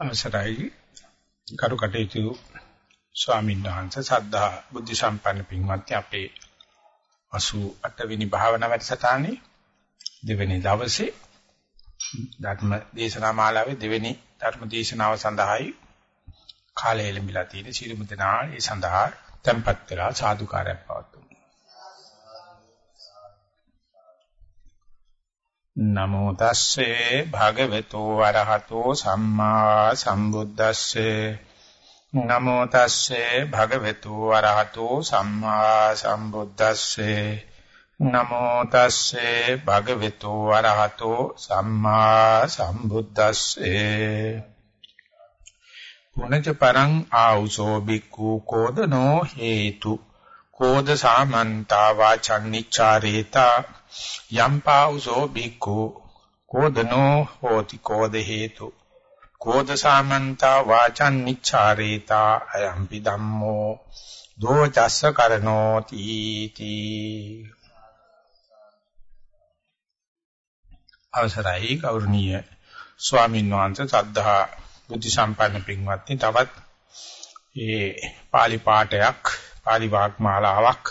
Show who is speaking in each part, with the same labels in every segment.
Speaker 1: අවසරයි. කරු කටයුතු ස්වාමීන් වහන්සේ සද්ධා බුද්ධ සම්පන්න පින්වත්නි අපේ 88 වෙනි භාවනා වැඩසටහනේ දෙවෙනි දවසේ ධර්ම දේශනා මාලාවේ දෙවෙනි ධර්ම දේශනාව සඳහායි කාලය ලැබිලා තියෙන සිළුමු දෙනා ඒ සඳහා tempත් වෙලා සාදුකාරයක් පවතුමු නමෝ තස්සේ භගවතු වරහතෝ සම්මා සම්බුද්දස්සේ. නමෝ තස්සේ භගවතු වරහතෝ සම්මා සම්බුද්දස්සේ. නමෝ තස්සේ භගවතු වරහතෝ සම්මා සම්බුද්දස්සේ. පුනච පරං ආ우සෝ බික්ඛු කෝදනෝ හේතු. කෝද සාමන්තා වාචන්නිච්චාරේතා යම්පාඋසෝ බික්ඛු කෝදනෝ හෝති කෝද හේතු කෝද සාමන්තා වාචන් නිච්ඡාරේතා අයම්පි ධම්මෝ දෝචස්ස කරනෝති තී අවසරයි ගෞරවනීය ස්වාමීන් වහන්සේ සද්ධා බුද්ධ සම්පන්න පින්වත්නි තවත් ඒ pāli පාඨයක් pāli වාග්මාලාවක්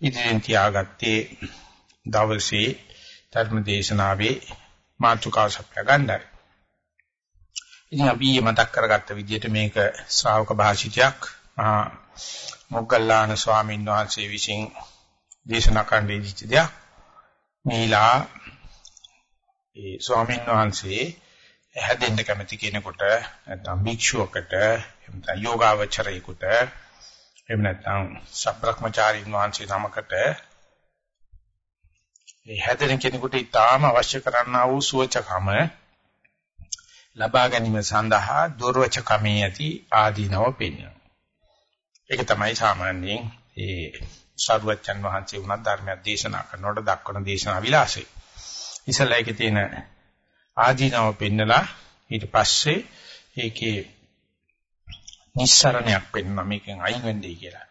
Speaker 1: ඉදිරියෙන් තියාගත්තේ දවසේ ධර්ම දේශනාවේ මාතෘකාව සපයා ගන්නයි. ඉතින් අපි මතක් කරගත්ත විදිහට මේක ශ්‍රාවක භාෂිතයක් මහා මොග්ගල්ලාන ස්වාමීන් වහන්සේ විසින් දේශනා කරන්න දීච්ච දෙයක්. මේලා ඒ ස්වාමීන් වහන්සේ හැදෙන්න කැමති කෙනෙකුට නැත්නම් භික්ෂුවකට එහෙම නැත්නම් යෝගාවචරයෙකුට එහෙම නැත්නම් සබ්‍රක්‍මචාරින් වහන්සේ නමකට මේ හැදෙන කෙනෙකුට ඊටාම අවශ්‍ය කරන්නා වූ සුවචකම ලබා ගැනීම සඳහා දුර්වචකමේ ඇති ආදීනව පෙන්වනවා. ඒක තමයි සාමාන්‍යයෙන් ඒ සරුවච්චන් වහන්සේ වුණත් ධර්මයක් දේශනා කරනකොට දක්වන දේශනා විලාසය. ඉස්සලා ඒකේ තියෙන ආදීනව පෙන්නලා ඊට පස්සේ ඒකේ නිස්සරණයක් පෙන්වනවා මේකෙන් අයින් වෙන්නේ කියලා.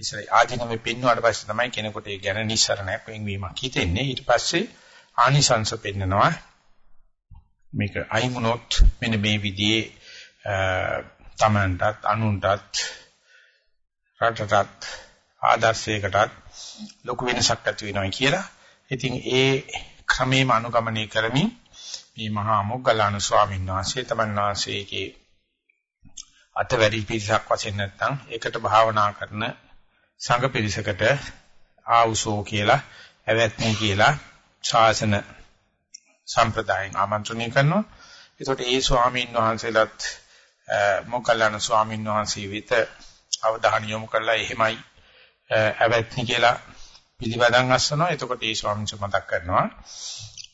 Speaker 1: ඉස්සරයි ආධිනවෙ පින්නුවාට පස්සේ තමයි කෙනෙකුට ඒ ගැන නිස්සරණයක් වෙන්වීමක් හිතෙන්නේ. ඊට පස්සේ ආනිසංස පෙන්නනවා. මේක අයින් වුණොත් මෙන්න මේ විදිහේ තමන්ටත් අනුන්ටත් රටටත් ආදර්ශයකටත් ලොකු වෙනසක් ඇති වෙනවා කියලා. ඉතින් ඒ ක්‍රමේම අනුගමනය කරමින් මේ මහා මොග්ගලාන ස්වාමීන් වහන්සේ තමන් වහන්සේගේ අතවැරි පිරිසක් වශයෙන් නැත්නම් ඒකට භාවනා කරන සංඝ පිරිසකට ආවුසෝ කියලා ඇවැත්නි කියලා ශාසන සම්ප්‍රදායෙන් ආමන්ත්‍රණය කරනවා. ඒකට ඒ ස්වාමීන් වහන්සේලාත් මොකල්ලාන ස්වාමීන් වහන්සේ වෙත අවධානය යොමු කරලා එහෙමයි ඇවැත්නි කියලා පිළිවදන් අස්සනවා. එතකොට ඒ ස්වාමීන් වහන්සේ මතක් කරනවා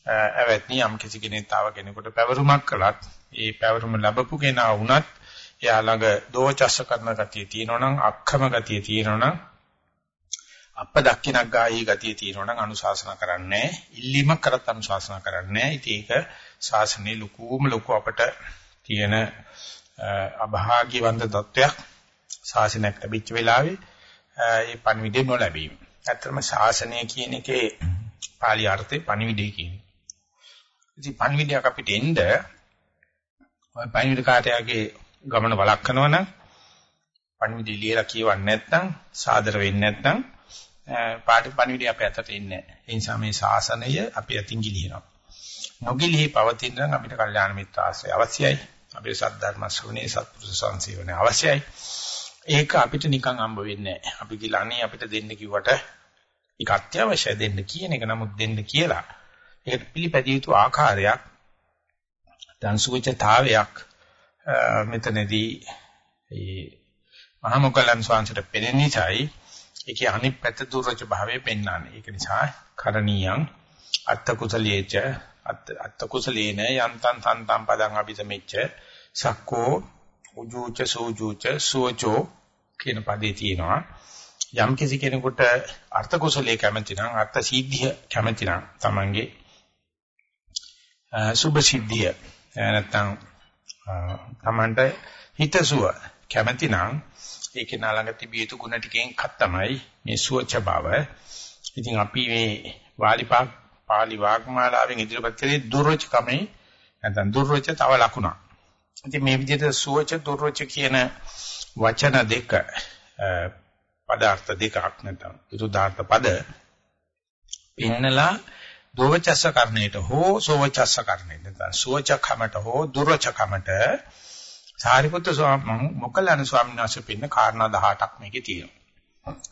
Speaker 1: ඇවැත්නි යම් කිසි කෙනෙක් තව කෙනෙකුට පැවරුමක් කළත් ඒ පැවරුම ලැබපු කෙනා වුණත් එයා ළඟ දෝචස්ස කරන ගතිය තියෙනවා නම් අක්ඛම ගතිය තියෙනවා නම් අප දක්කිනක් ගාහී ගතිය තියෙනවා නම් අනුශාසනා කරන්නේ ඉල්ලීමක් කරත් අනුශාසනා කරන්නේ ඉතින් ඒක ශාසනයේ ලකූම ලකු අපට තියෙන අභාග්‍යවන්ත තත්වයක් ශාසනයක් ලැබිච්ච වෙලාවේ ඒ පණිවිඩය නොලැබීම. ඇත්තටම ශාසනය කියන එකේ පාලි අර්ථේ පණිවිඩය කියන්නේ. ඉතින් පණිවිඩයක් අපිට එන්න ඔය පණිවිඩ කාර්යයේ ගමන වළක්වනවා නම් පණිවිඩය ලියලා කියවන්නේ නැත්නම් සාදර වෙන්නේ නැත්නම් පාටි පණිවිඩය අපේ අතට එන්නේ නැහැ. ඒ නිසා මේ ශාසනය අපි අතින් ගිලිනවා. නොගිලී පවතින නම් අපිට කල්යාණ මිත්‍ර ආශ්‍රය අවශ්‍යයි. අපේ සද්ධර්ම ශ්‍රවණේ සත්පුරුෂ සංසීවණේ අවශ්‍යයි. ඒක අපිට නිකන් හම්බ වෙන්නේ නැහැ. අපි ගිලන්නේ අපිට දෙන්න කිව්වට ඒක අත්‍යවශ්‍යයි දෙන්න කියන එක නමුත් දෙන්න කියලා. ඒකට පිළිපැදිය යුතු ආකාරයක් දන්සුවිචතාවයක් මෙතනදී ඒ මහා මොග්ගලන් ස්වාමීන්ට පෙනෙන නිසායි ඒකේ අනිත් පැත්ත දුර්වච භාවය පෙන්වන්නේ. ඒක නිසා කරණීයං අත්ත කුසලයේච අත්ත කුසලේන යන්තං තන්තං පදං අபிසමෙච්ච සක්කෝ උජූච සූජූච සුවචෝ කියන පදේ තියෙනවා. යම් කිසි කෙනෙකුට අර්ථ කුසලයේ කැමති නම් අර්ථ සිද්ධිය කැමති නම් තමන්ගේ සුභ සිද්ධිය නැත්තම් තමන්ට හිතසුව කැමති නම් ඒකේ නාලඟ තිබිය යුතු ගුණ ටිකෙන් එකක් තමයි මේ සුවච බව. ඉතින් අපි මේ වාලිපා පාලි වාග්මාලාවෙන් ඉදිරිපත් කරේ දුර්වචකමේ නැත්නම් දුර්වච තව ලකුණක්. ඉතින් මේ විදිහට සුවච දුර්වච කියන වචන දෙක පදාර්ථ දෙකක් නැත්නම් විරුද්ධාර්ථ පද පෙන්නලා දෝවචස්ස කර්ණයට හෝ සෝවචස්ස කර්ණයට නැත්නම් සුවචකමට හෝ දුර්වචකමට සාරිපුත්‍ර ස්වාමීන් මොකලන ස්වාමීන් වහන්සේ පින්න කාරණා 18ක් මේකේ තියෙනවා.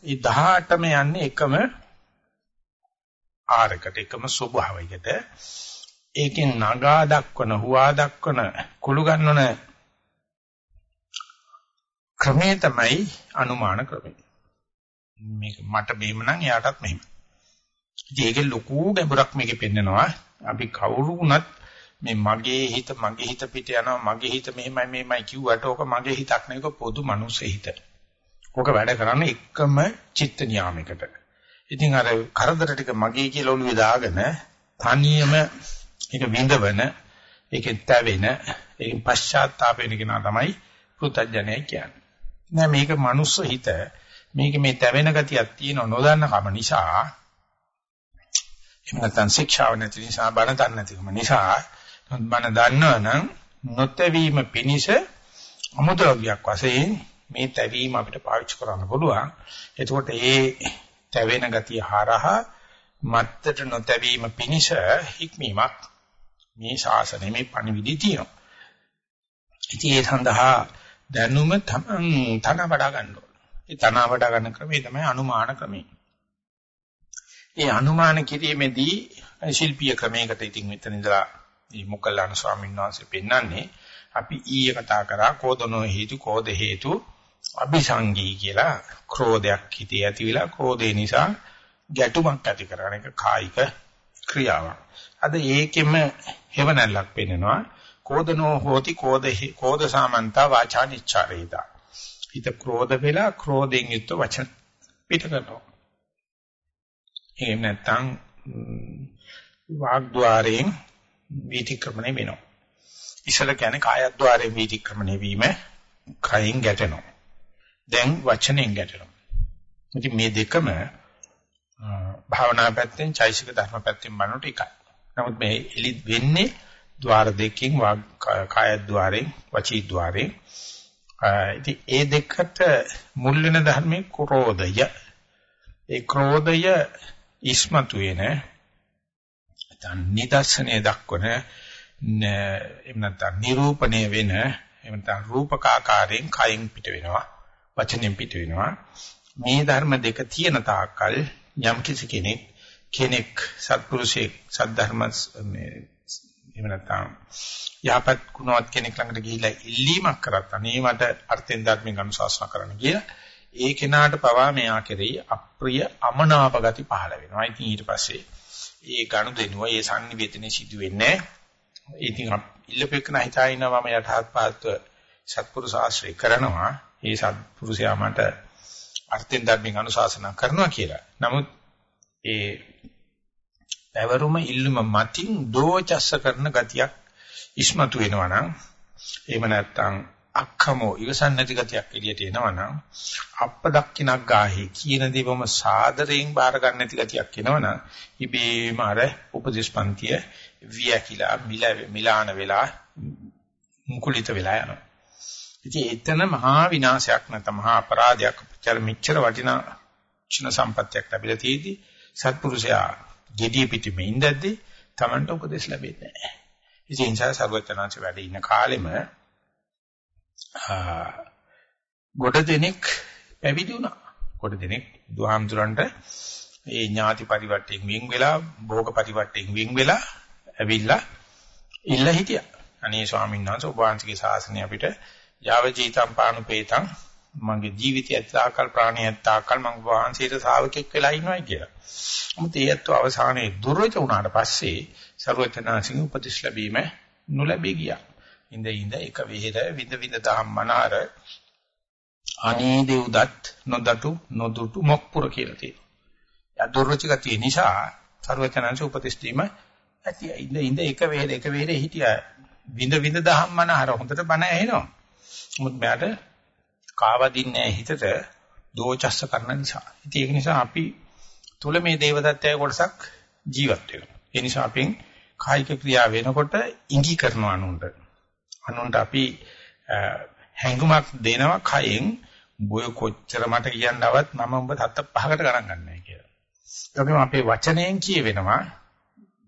Speaker 1: මේ 18ම යන්නේ එකම ආරකට එකම ස්වභාවයකට ඒකෙන් නගා දක්වන හුවා දක්වන කුළු ගන්නන ක්‍රමේ තමයි අනුමාන ක්‍රමය. මේක මට මෙහෙම නම් එයාටත් මෙහෙම. ඉතින් ඒකේ ලොකු ගැඹුරක් මේකේ පෙන්නනවා. අපි කවුරු වුණත් මේ මගේ හිත මගේ හිත පිට යනවා මගේ හිත මෙහෙමයි මෙහෙමයි කිව්වට ඕක මගේ හිතක් නෙවෙයි ඒක පොදු මනුස්ස හිත. ඕක වැඩ කරන්නේ එකම චිත්ත නියාමයකට. ඉතින් අර කරදර ටික මගේ කියලා ඔළුවේ දාගෙන තනියම ඒක විඳවන ඒකෙන් තැවෙන ඒකෙන් පශ්චාත්තාප වෙන කෙනා තමයි පෘථජ්ජනය කියන්නේ. නෑ මේක මනුස්ස හිත මේක මේ තැවෙන ගතියක් තියෙන නොදන්න කම නිසා එහෙම නැත්නම් ශික්ෂාව නැති නිසා බණ දන්නේ නැතිකම නිසා බණ දන්නවනම් නොතැවීම පිණිස අමුද්‍රව්‍යයක් වශයෙන් මේ තැවීම අපිට පාවිච්චි කරන්න පුළුවන්. එතකොට ඒ තැවෙන ගතිය හරහා මත්තට නොතැවීම පිණිස හික්මීමක් මේ ශාසනය මේ පණිවිඩය තියෙනවා. ඉතින් ඒ සඳහා දැනුම තමන් තන වඩා ගන්න ඕන. ඒ තන වඩා ගන්න ක්‍රමය තමයි අනුමාන ක්‍රමය. ඒ අනුමාන කිරීමේදී ශිල්පීය ක්‍රමයකට ඉතින් මෙතන ඉඳලා මේ මොකල්ලාන ස්වාමීන් වහන්සේ පෙන්වන්නේ අපි ඊයේ කතා කරා කෝදනෝ හේතු කෝද හේතු අபிසංගී කියලා ක්‍රෝධයක් හිතේ ඇති වෙලා ක්‍රෝධේ නිසා ගැටුමක් ඇති කරන එක කායික ක්‍රියාවක්. අද ඒකෙම හේවණල්ලක් පෙන්නනවා කෝදනෝ හෝති කෝදෙහි කෝද සාමන්තා වාචානිච්චාරේදා. හිත ක්‍රෝධ වෙලා ක්‍රෝධයෙන් යුක්ත වචන පිට කරනවා. එහෙම නැත්නම් වාග්ද්වාරයෙන් වීතික්‍රමණය වෙනවා. ඉසල කියන්නේ කායද්්වාරයෙන් වීතික්‍රමණය වීම කයින් ගැටෙනවා. දැන් වචනෙන් ගැටෙනවා. ඉතින් මේ දෙකම භාවනා පැත්තෙන් චෛසික ධර්ම පැත්තෙන් බලනකොට එකයි. නමුත් මේ එලි වෙන්නේ ద్వාර දෙකකින් කාය ద్వාරෙන් වචී ద్వාරෙන්. ඉතින් ඒ දෙකට මුල් වෙන ධර්මයේ ක්‍රෝධය. ඒ ක්‍රෝධය ඉස්මතු වෙන නැත්නම් නිදර්ශනය දක්වන එහෙම නැත්නම් නිරූපණය වෙන එහෙම නැත්නම් රූපකාකාරයෙන් කයින් පිට වෙනවා වචනෙන් පිට වෙනවා. මේ ධර්ම දෙක තියෙන තාක්කල් යම් කිසි කෙනෙක් කෙනෙක් සත්පුරුෂයෙක් සද්ධර්ම මේ එහෙම නැත්නම් යහපත් ගුණවත් කෙනෙක් ළඟට ගිහිල්ලා ඉල්ලීමක් කරත් අනේ මට අර්ථෙන් ධර්මයෙන් අනුශාසනා කරන්න කියලා ඒ කෙනාට පවා මෙයා කෙරෙහි අප්‍රිය අමනාප ගති පහළ වෙනවා. ඉතින් ඊට පස්සේ ඒ ගනුදෙනුව ඒ sannivedane සිදු වෙන්නේ ඉතින් ඉල්ලපෙකන හිතා ඉන්නවා මම යටහත් පාත්ව සත්පුරුෂ ආශ්‍රය කරනවා ඒ සත්පුරුෂයා මට අර්ථෙන් ධර්මයෙන් අනුශාසනා කරනවා කියලා. නමුත් ඒ පැවරුම ඉල්ලුම මතින් දෝචස්ස කරන ගතියක් ඉස්මතු වෙනවා නම් එහෙම නැත්නම් අක්ඛමෝ ඉවසන් නැති ගතියක් එළියට එනවනම් අප්ප දක්කිනක් ගාහි කියන දේවම සාදරයෙන් බාර ගන්න නැති ගතියක් එනවනම් ඉබේම අර උපදේශපන්තිය වියකිලා මිලාන වෙලා මුකුලිත වෙලා යනවා. ඉතින් එතන මහා විනාශයක් නැත්නම් මහා අපරාධයක් චර මෙච්චර වටිනා චින සම්පත්තියක් ලැබිලා තියෙදි සත්පුරුෂයා gediy පිටිමේ ඉඳද්දි Tamanට උපදෙස් ලැබෙන්නේ නැහැ. ඉතින් ඒ නිසා සර්වඥාන්සේ වැඩ ඉන්න කාලෙම ගොඩ දෙනෙක් පැවිදි වුණා. ගොඩ දෙනෙක් දුහාම්තුරන්ට ඒ ඥාති පරිවර්තයෙන් වින් වෙලා භෝග පරිවර්තයෙන් වින් වෙලා ඇවිල්ලා ඉල්ල හිටියා. අනේ ස්වාමීන් වහන්සේ ඔබ වහන්සේගේ ශාසනය අපිට යාව ජීතම් පානුපේතං මගේ ජීවිතය ඇත්තාකල් ප්‍රාණය ඇත්තාකල් මම වහන්සේට ශ්‍රාවකෙක් වෙලා ඉනවයි කියලා. මොකද ඒත් අවසානයේ දුර්වච වුණාට පස්සේ ਸਰවචනාසිංහ උපදෙස් ලැබීම නොලැබී ගියා. ඉඳ ඉඳ එක විහෙර විඳ විඳ ධම්මනාර අනේ දෙව්දත් නොදතු නොදුටු මොක්පුර කියලා තියෙනවා. යා දුර්වච ගතිය නිසා ਸਰවචනාංශ උපදෙස් දීම ඇති ඉඳ ඉඳ එක වෙහෙර එක වෙහෙර හිටියා. විඳ විඳ ධම්මනාර හොඳට බණ ඇහෙනවා. මුත් මෙයාට කාවදින්නේ හිතට දෝචස්ස කරන නිසා. ඉතින් ඒක නිසා අපි තුල මේ දේවදත්තය කොටසක් ජීවත් වෙනවා. ඒ නිසා අපෙන් කායික ක්‍රියා වෙනකොට ඉඟි කරනවා නුඹට. අනුන්ට අපි හැඟුමක් දෙනවා කයෙන් බොය කොච්චර මට කියන්නවත් මම ඔබ තත්ත පහකට ගණන් ගන්නෑ කියලා. ඒකම අපේ වචනයෙන් කියවෙනවා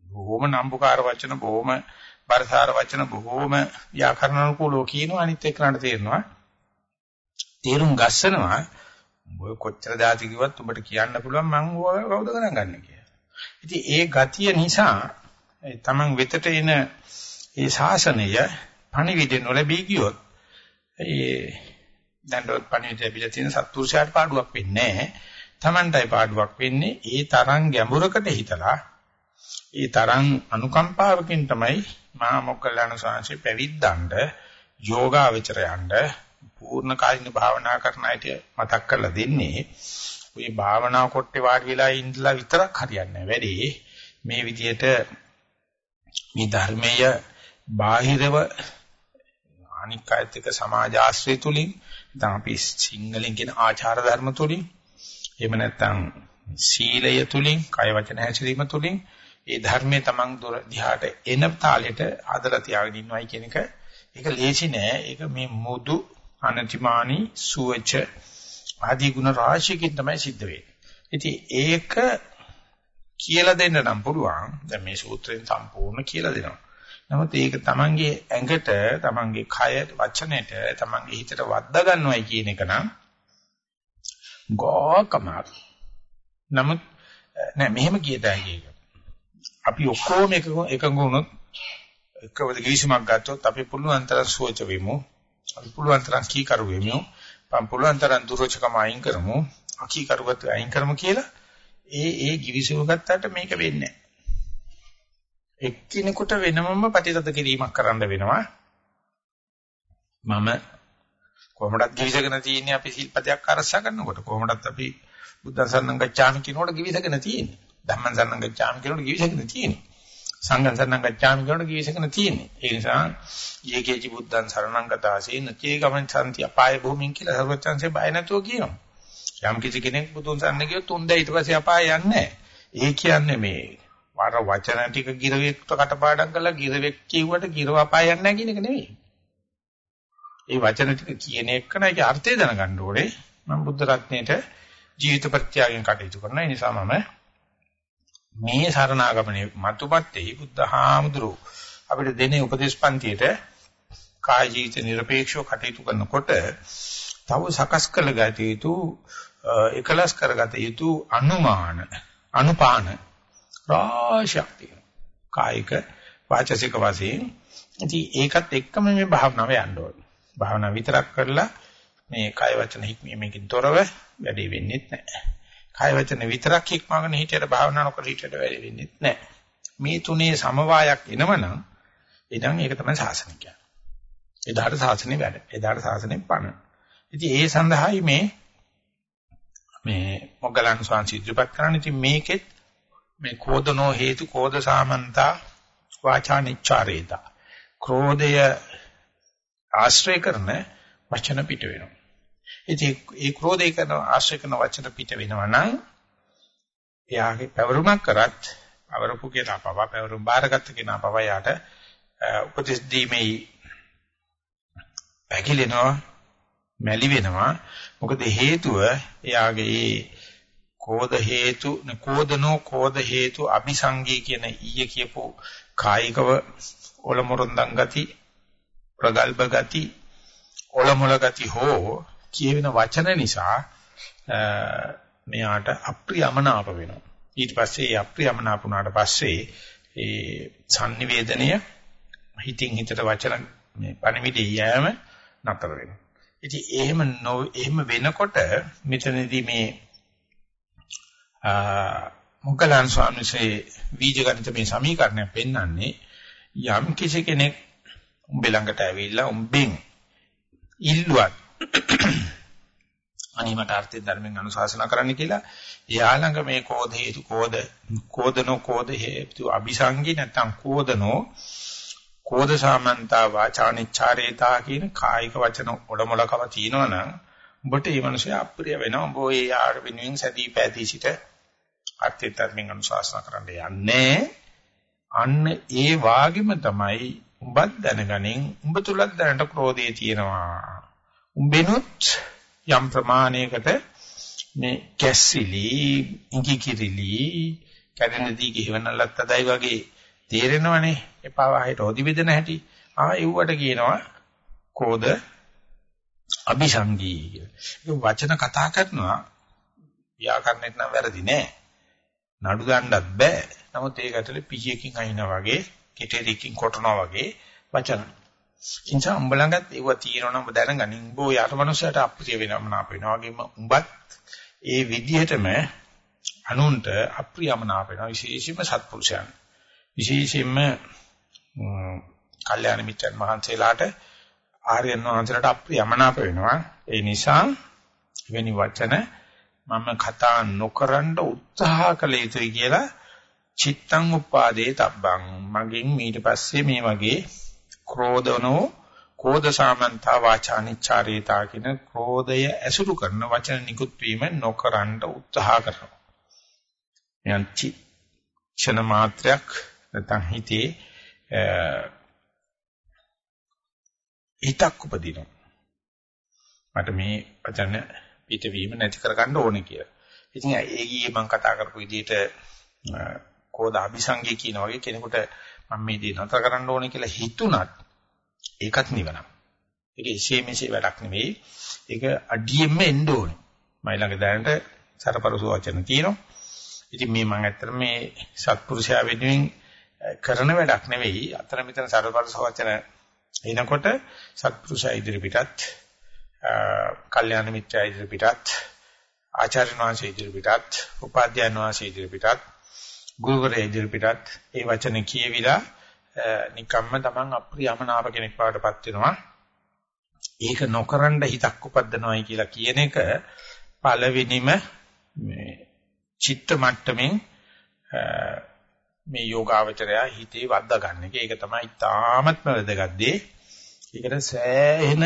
Speaker 1: බොහොම නම්බුකාර වචන බොහොම පරසාර වචන බොහොම ව්‍යාකරණ අනුකූලව කියනවා අනිත් එක්කනට තේරෙනවා. තේරුම් ගස්සනවා ඔය කොච්චර දාති කිව්වත් ඔබට කියන්න පුළුවන් මම ඔය කවුද ගණන් ගන්න කියලා. ඉතින් ඒ ගතිය නිසා තමන් වෙතට එන ඒ ශාසනය පණිවිඩ නොලැබී ගියොත් ඒ දැන්වත් පණිවිඩ ලැබිලා තියෙන සත්පුරුෂයාට පාඩුවක් වෙන්නේ නැහැ. තමන්ටයි පාඩුවක් වෙන්නේ ඒ තරම් ගැඹුරකට හිතලා. ඒ තරම් අනුකම්පාවකින් තමයි මහා මොග්ගල්ලාන සාංශේ පැවිද්දන්ඩ යෝගාවචරයන්ඩ පූර්ණ කාලින භාවනා කරන අයට මතක් කරලා දෙන්නේ. ඔය භාවනා කොටේ වාඩි වෙලා ඉඳලා විතරක් හරියන්නේ වැඩි මේ විදියට මේ ධර්මය බාහිරව අනික් අයත් එක්ක සමාජ ආශ්‍රය තුලින් දැන් අපි සිංහලෙන් කියන ආචාර ධර්ම තුලින් එහෙම නැත්නම් සීලය තුලින් කය වචන හැසිරීම තුලින් ඒ ධර්මයේ Taman දොර දිහාට එන තාලෙට ආදලා තියාගෙන ඉන්නවයි කියන එක ඒක ලේසි නෑ ඒක මේ මුදු අනතිමානි සුවච ආදී ගුණ රාශියකින් තමයි සිද්ධ වෙන්නේ. ඉතින් ඒක කියලා දෙන්න නම් පුළුවන්. දැන් මේ සූත්‍රයෙන් සම්පූර්ණ කියලා දෙනවා. නමුත් ඒක තමන්ගේ ඇඟට, තමන්ගේ කය, වචනෙට, තමන්ගේ හිතට වද්දා ගන්නවයි කියන එක නම් ගෝකමාර. නමුත් නෑ මෙහෙම කියතයි ඒක. අපි ඔක්කොම එක එකඟ වුණොත් එකවද කිවිසුමක් ගත්තොත් අපි පුළුවන් තරම් සෝච වෙමු. අපි පුළුවන් තරම් කීකරු වෙමු. අපි පුළුවන් තරම් දුරචකම අයින් කරමු. අකීකරුවත් අයින් කරමු කියලා ඒ ඒ කිවිසුම ගත්තට මේක වෙන්නේ නැහැ. එක්කිනෙකුට වෙනමම ප්‍රතිතද කිරීමක් කරන්න වෙනවා. මම කොහොමදත් කිවිසගෙන තියෙන්නේ අපි සිල්පදයක් අරසා කරනකොට කොහොමදත් අපි බුද්ධ සරණං ගච්ඡාමි කියනකොට කිවිසගෙන තියෙන්නේ. ධම්මං සරණං ගච්ඡාමි කියනකොට කිවිසගෙන තියෙන්නේ. සංඝං සරණං ගච්ඡාමි කියනකොට කිවිසගෙන තියෙන්නේ. ඒ නිසා යේකේචි බුද්ධං සරණං ගතාසේ නචේ ගමන් සම්ති අපාය භූමින් කියලා සර්වචන්සේ බය නැතුව කියනවා. යම් කිසි කෙනෙක් බුදුන් සරණ ගියොත් උන්ද ඊට පස්සේ අපාය යන්නේ ඒ කියන්නේ මේ වර වචන ටික ගිරවෙක්ට කටපාඩම් කරලා ගිරවෙක් කියුවට ගිරව අපාය යන්නේ නැහැ කියන එක නෙවෙයි. ඒ වචන ටික කියන එක නයි ඒකේ අර්ථය දැනගන්න ඕනේ. මම බුද්ධ රත්නයේට ජීවිත ප්‍රත්‍යාගයෙන් කටයුතු කරනවා. ඒ නිසා මම මේ සරණාගමනේ මතුපත්තේ බුද්ධහාමුදුරු අපිට දෙනේ උපදේශ පන්තියට කාය ජීවිත নিরপেক্ষව කටයුතු කරනකොට තව සකස් කළ ගැතියුතු එකලස් කරගත යුතු අනුමාන අනුපාන රාශියක් තියෙනවා කායික වාචසික වශයෙන් ඉතින් ඒකත් එක්කම මේ භාවනාව යන්න ඕනේ භාවනාව විතරක් කරලා මේ කාය වචන හික්මීමකින් තොරව වැඩි වෙන්නේ නැහැ කාය වචන විතරක් හික්මගෙන හිටියට භාවනා නොකර හිටියට වැඩි වෙන්නේ නැහැ. මේ තුනේ සමவாயයක් එනවනම් එනම් ඒක තමයි සාසනික කියන්නේ. එදාට සාසනේ වැඩ. එදාට සාසනේ පණ. ඉතින් ඒ සඳහායි මේ මේ මොග්ගලන් ස්වාමීන් ඉදිරිපත් කරන්නේ ඉතින් මේකෙත් මේ කෝදනෝ හේතු කෝද සාමන්තා වාචානිච්චාරේතා. ක්‍රෝධය ආශ්‍රය කරන වචන පිට වෙනවා. ඉතින් ඒ ක්‍රෝධය කරන ආශ්‍රය කරන වචන පිට වෙනවා නම් එයාගේ පැවරුමක් කරත් අවරපු කෙනා පව පැවරුම් බාරගත්ත කෙනා පව යාට උපදෙස් දීමේ පැකිලෙනවා මැලි වෙනවා මොකද හේතුව එයාගේ ඒ කෝධ හේතු කෝධනෝ කෝධ හේතු අபிසංගී කියන ඊයේ කියපු කායිකව ඔලමුරුන්දන් ගති ප්‍රගල්භ ගති ඔලමුල ගති හෝ කියවෙන වචන නිසා මෙයාට අප්‍රියමනාප වෙනවා. ඊට පස්සේ ඒ අප්‍රියමනාප වුණාට පස්සේ ඒ sannivedanaya හිතින් හිතට වචන මේ පණිවිඩය යෑම නතර වෙනවා. ඉතින් එහෙම එහෙම වෙනකොට මෙතනදී මේ මොග්ගලන් ස්වාමීසේ වීජගණිත මේ සමීකරණය පෙන්වන්නේ යම් කිසි කෙනෙක් උඹ ළඟට ඇවිල්ලා උඹෙන් ඉල්ලුවත් අනිමට අර්ථය ධර්මෙන් අනුශාසනා කරන්න කියලා එයා ළඟ මේ කෝධ හේතු කෝධ කෝධනෝ කෝධ හේතු අபிසංගි නැත්නම් කෝධනෝ කෝධ සාමන්තා වාචානිච්චාරේතා කියන කායික වචන ඔලොමලකව තියෙනවනම් උඹට මේ මිනිස්සු අප්‍රිය වෙනවා. උඹ ඒ ආර වෙනුවෙන් සැදී පැදී සිට අර්ථය ධර්මෙන් අනුශාසනා කරන්න යන්නේ අන්න ඒ වාගෙම තමයි උඹත් දැනගනින් උඹ තුලත් දැනට ක්‍රෝධය තියෙනවා. උඹෙනුත් යම් ප්‍රමාණයකට මේ කැස්සිලි, ඉඟි කිරිලි, කැඩෙනදී ගිහවනලත් අදයි වගේ තේරෙනවනේ. එපා වහයට හොදි බෙදෙන හැටි. ආ එව්වට කියනවා කෝද අபிසංගී කියලා. වචන කතා කරනවා ව්‍යාකරණෙත් නම් වැරදි නෑ. නඩු ගන්නත් බෑ. නමුත් ඒක ඇතුලේ පිහියකින් අයින්නා වගේ, කෙටෙරිකින් කොටනවා වගේ වචන. ඉන්සා උඹ ළඟත් ඒව තියෙනවා නම් දැනගනින් උඹ ඔය අරමනුස්සයට අප්‍රිය වෙනම නාප වෙනවා වගේම උඹත් ඒ විදිහටම අනුන්ට අප්‍රියමනාප වෙනවා විශේෂයෙන්ම සත්පුරුෂයන්. විශේෂයෙන්ම කල්යාණ මිත්‍රන් මහන්සියලාට ආර්යයන් වහන්සේලාට අප්‍රියමනාප වෙනවා. ඒ නිසා එවැනි වචන මම කතා නොකරන උත්සාහ කළ යුතුයි කියලා චිත්තං උපාදේ තබ්බං මගෙන් ඊට පස්සේ මේ වගේ ක්‍රෝධනෝ කෝධ සාමන්තා වාචානිච්චාරේතා කියන ක්‍රෝධය ඇසුරු කරන වචන නිකුත් වීම නොකරන උත්සාහ කරනවා. යන් චින මාත්‍රයක් නැත්නම් හිතේ හිතක් උපදිනවා. මට මේ වචන පිටවීම නැති කරගන්න ඕනේ කියලා. ඉතින් ඒ ගියේ මම කතා කරපු විදිහට කෝද අபிසංගය කියන වගේ කෙනෙකුට මම මේ දේ නතර කරන්න ඕනේ කියලා හිතුණත් ඒකත් නිවනක්. ඒක එසේ මෙසේ වැඩක් නෙවෙයි. ඒක අඩියෙම එන්න ඕනේ. මයි ළඟ දැනට සරපරසු වචන තියෙනවා. ඉතින් මේ මම ඇත්තට මේ සත්පුරුෂයා වෙනුවෙන් කරන වැඩක් නෙවෙයි. අතන මෙතන සරපරසු වචන එනකොට සත්පුරුෂයා ඉදිරිපිටත් කල්යාණ මිත්‍යා ඉදිරිපිටත් ආචාර්ය වංශය ඉදිරිපිටත් උපාධ්‍යාය වංශය ඉදිරිපිටත් ගුරුවරයා ඉදිරිපිටත් ඒ වචන කියවිලා නිකම්ම තමන් අප්‍රියමනාප කෙනෙක් බවටපත් වෙනවා. ඒක නොකරන හිතක් උපද්දනවායි කියලා කියන එක පළවෙනිම මේ චිත්ත මට්ටමින් මේ යෝගාවචරය හිතේ වද්දා ගන්න එක. ඒක තමයි තාමත්ම වැදගත් දේ. ඒකට සෑහෙන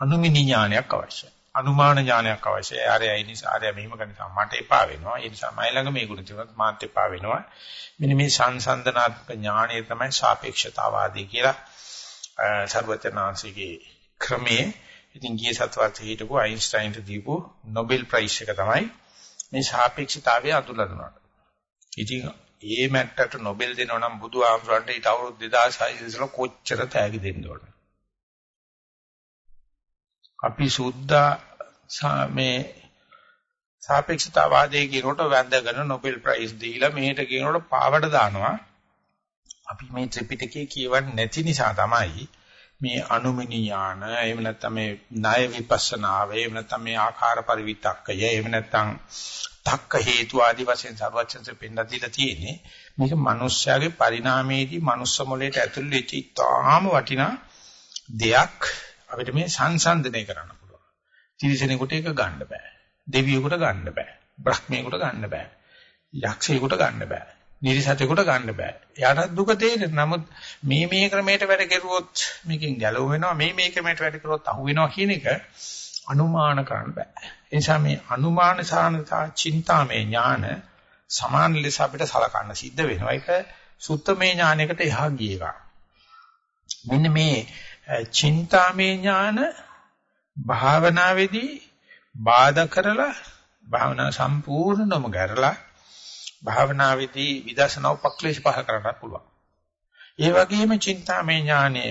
Speaker 1: අනුමිනි ඥානයක් අවශ්‍යයි. අනුමාන ඥානයක් අවශ්‍යයි. ආරයයි නිසා ආරය මෙහිම ගන්න නිසා මට එපා වෙනවා. ඒ නිසා මයි ළඟ මේ ගුණ තිබුණත් මාත් එපා වෙනවා. මෙන්න මේ සංසන්දනාත්මක ඥානය තමයි සාපේක්ෂතාවාදී කියලා සර්වචනාංශිකේ ක්‍රමයේ ඉතින් ගිය සත්වත් හිටපු අයින්ස්ටයින්ට දීපු නොබෙල් ප්‍රයිස් එක තමයි මේ සාපේක්ෂතාවය අඳුරලා දුන්නා. ඉතින් ඒ මැට්ටට නොබෙල් දෙනවා නම් බුදු ආමරන්ට ඊට අවුරුදු 2600 ඉස්සෙල්ලා කොච්චර තෑගි දෙන්න ඕනද? අපි සුද්ධා මේ සාපේක්ෂතාවාදයේ කියනකොට වැඳගෙන නොබෙල් ප්‍රයිස් දීලා මෙහෙට කියනකොට පාවට දානවා. අපි මේ ත්‍රිපිටකයේ කියවන්නේ නැති නිසා තමයි මේ අනුමිනි ඥාන එහෙම නැත්නම් මේ ණය විපස්සනාව එහෙම නැත්නම් මේ ආකාර පරිවිතක්කය එහෙම නැත්නම් තක්ක හේතු ආදි වශයෙන් සර්වචන්සේ පෙන්නලා දීලා තියෙන්නේ මේක මිනිස්යාගේ පරිණාමයේදී මනුස්ස මොලේට ඇතුල් වෙච්ච ඉතාම වටිනා දෙයක් අපිට මේ සංසන්දනය කරන්න පුළුවන්. තිරිසනෙකුට ඒක ගන්න බෑ. දෙවියෙකුට ගන්න බෑ. බ්‍රහ්මයෙකුට ගන්න බෑ. යක්ෂයෙකුට ගන්න බෑ. නිරිසතෙකුට ගන්න බෑ. එයාට දුක තේරෙන. නමුත් මේ මේ ක්‍රමයට වැඩ කෙරුවොත් මේකෙන් ගැලව වෙනවා. මේ මේ ක්‍රමයට වැඩ කෙරුවොත් අහු වෙනවා කියන එක අනුමාන කරන්න බෑ. ඒ නිසා මේ අනුමාන සානතා චින්තාමේ ඥාන සමාන ලෙස අපිට සලකන්න සිද්ධ වෙනවා. ඒක සුත්තමේ ඥානයකට එහා ගිය එකක්. මෙන්න මේ චින්තාමේ ඥාන භාවනාවේදී බාධා කරලා භාවනාව සම්පූර්ණවම කරලා භාවනාවේදී විදර්ශනා උපක්ලේශ පහ කරන්න පුළුවන්. ඒ වගේම චින්තාමේ ඥානය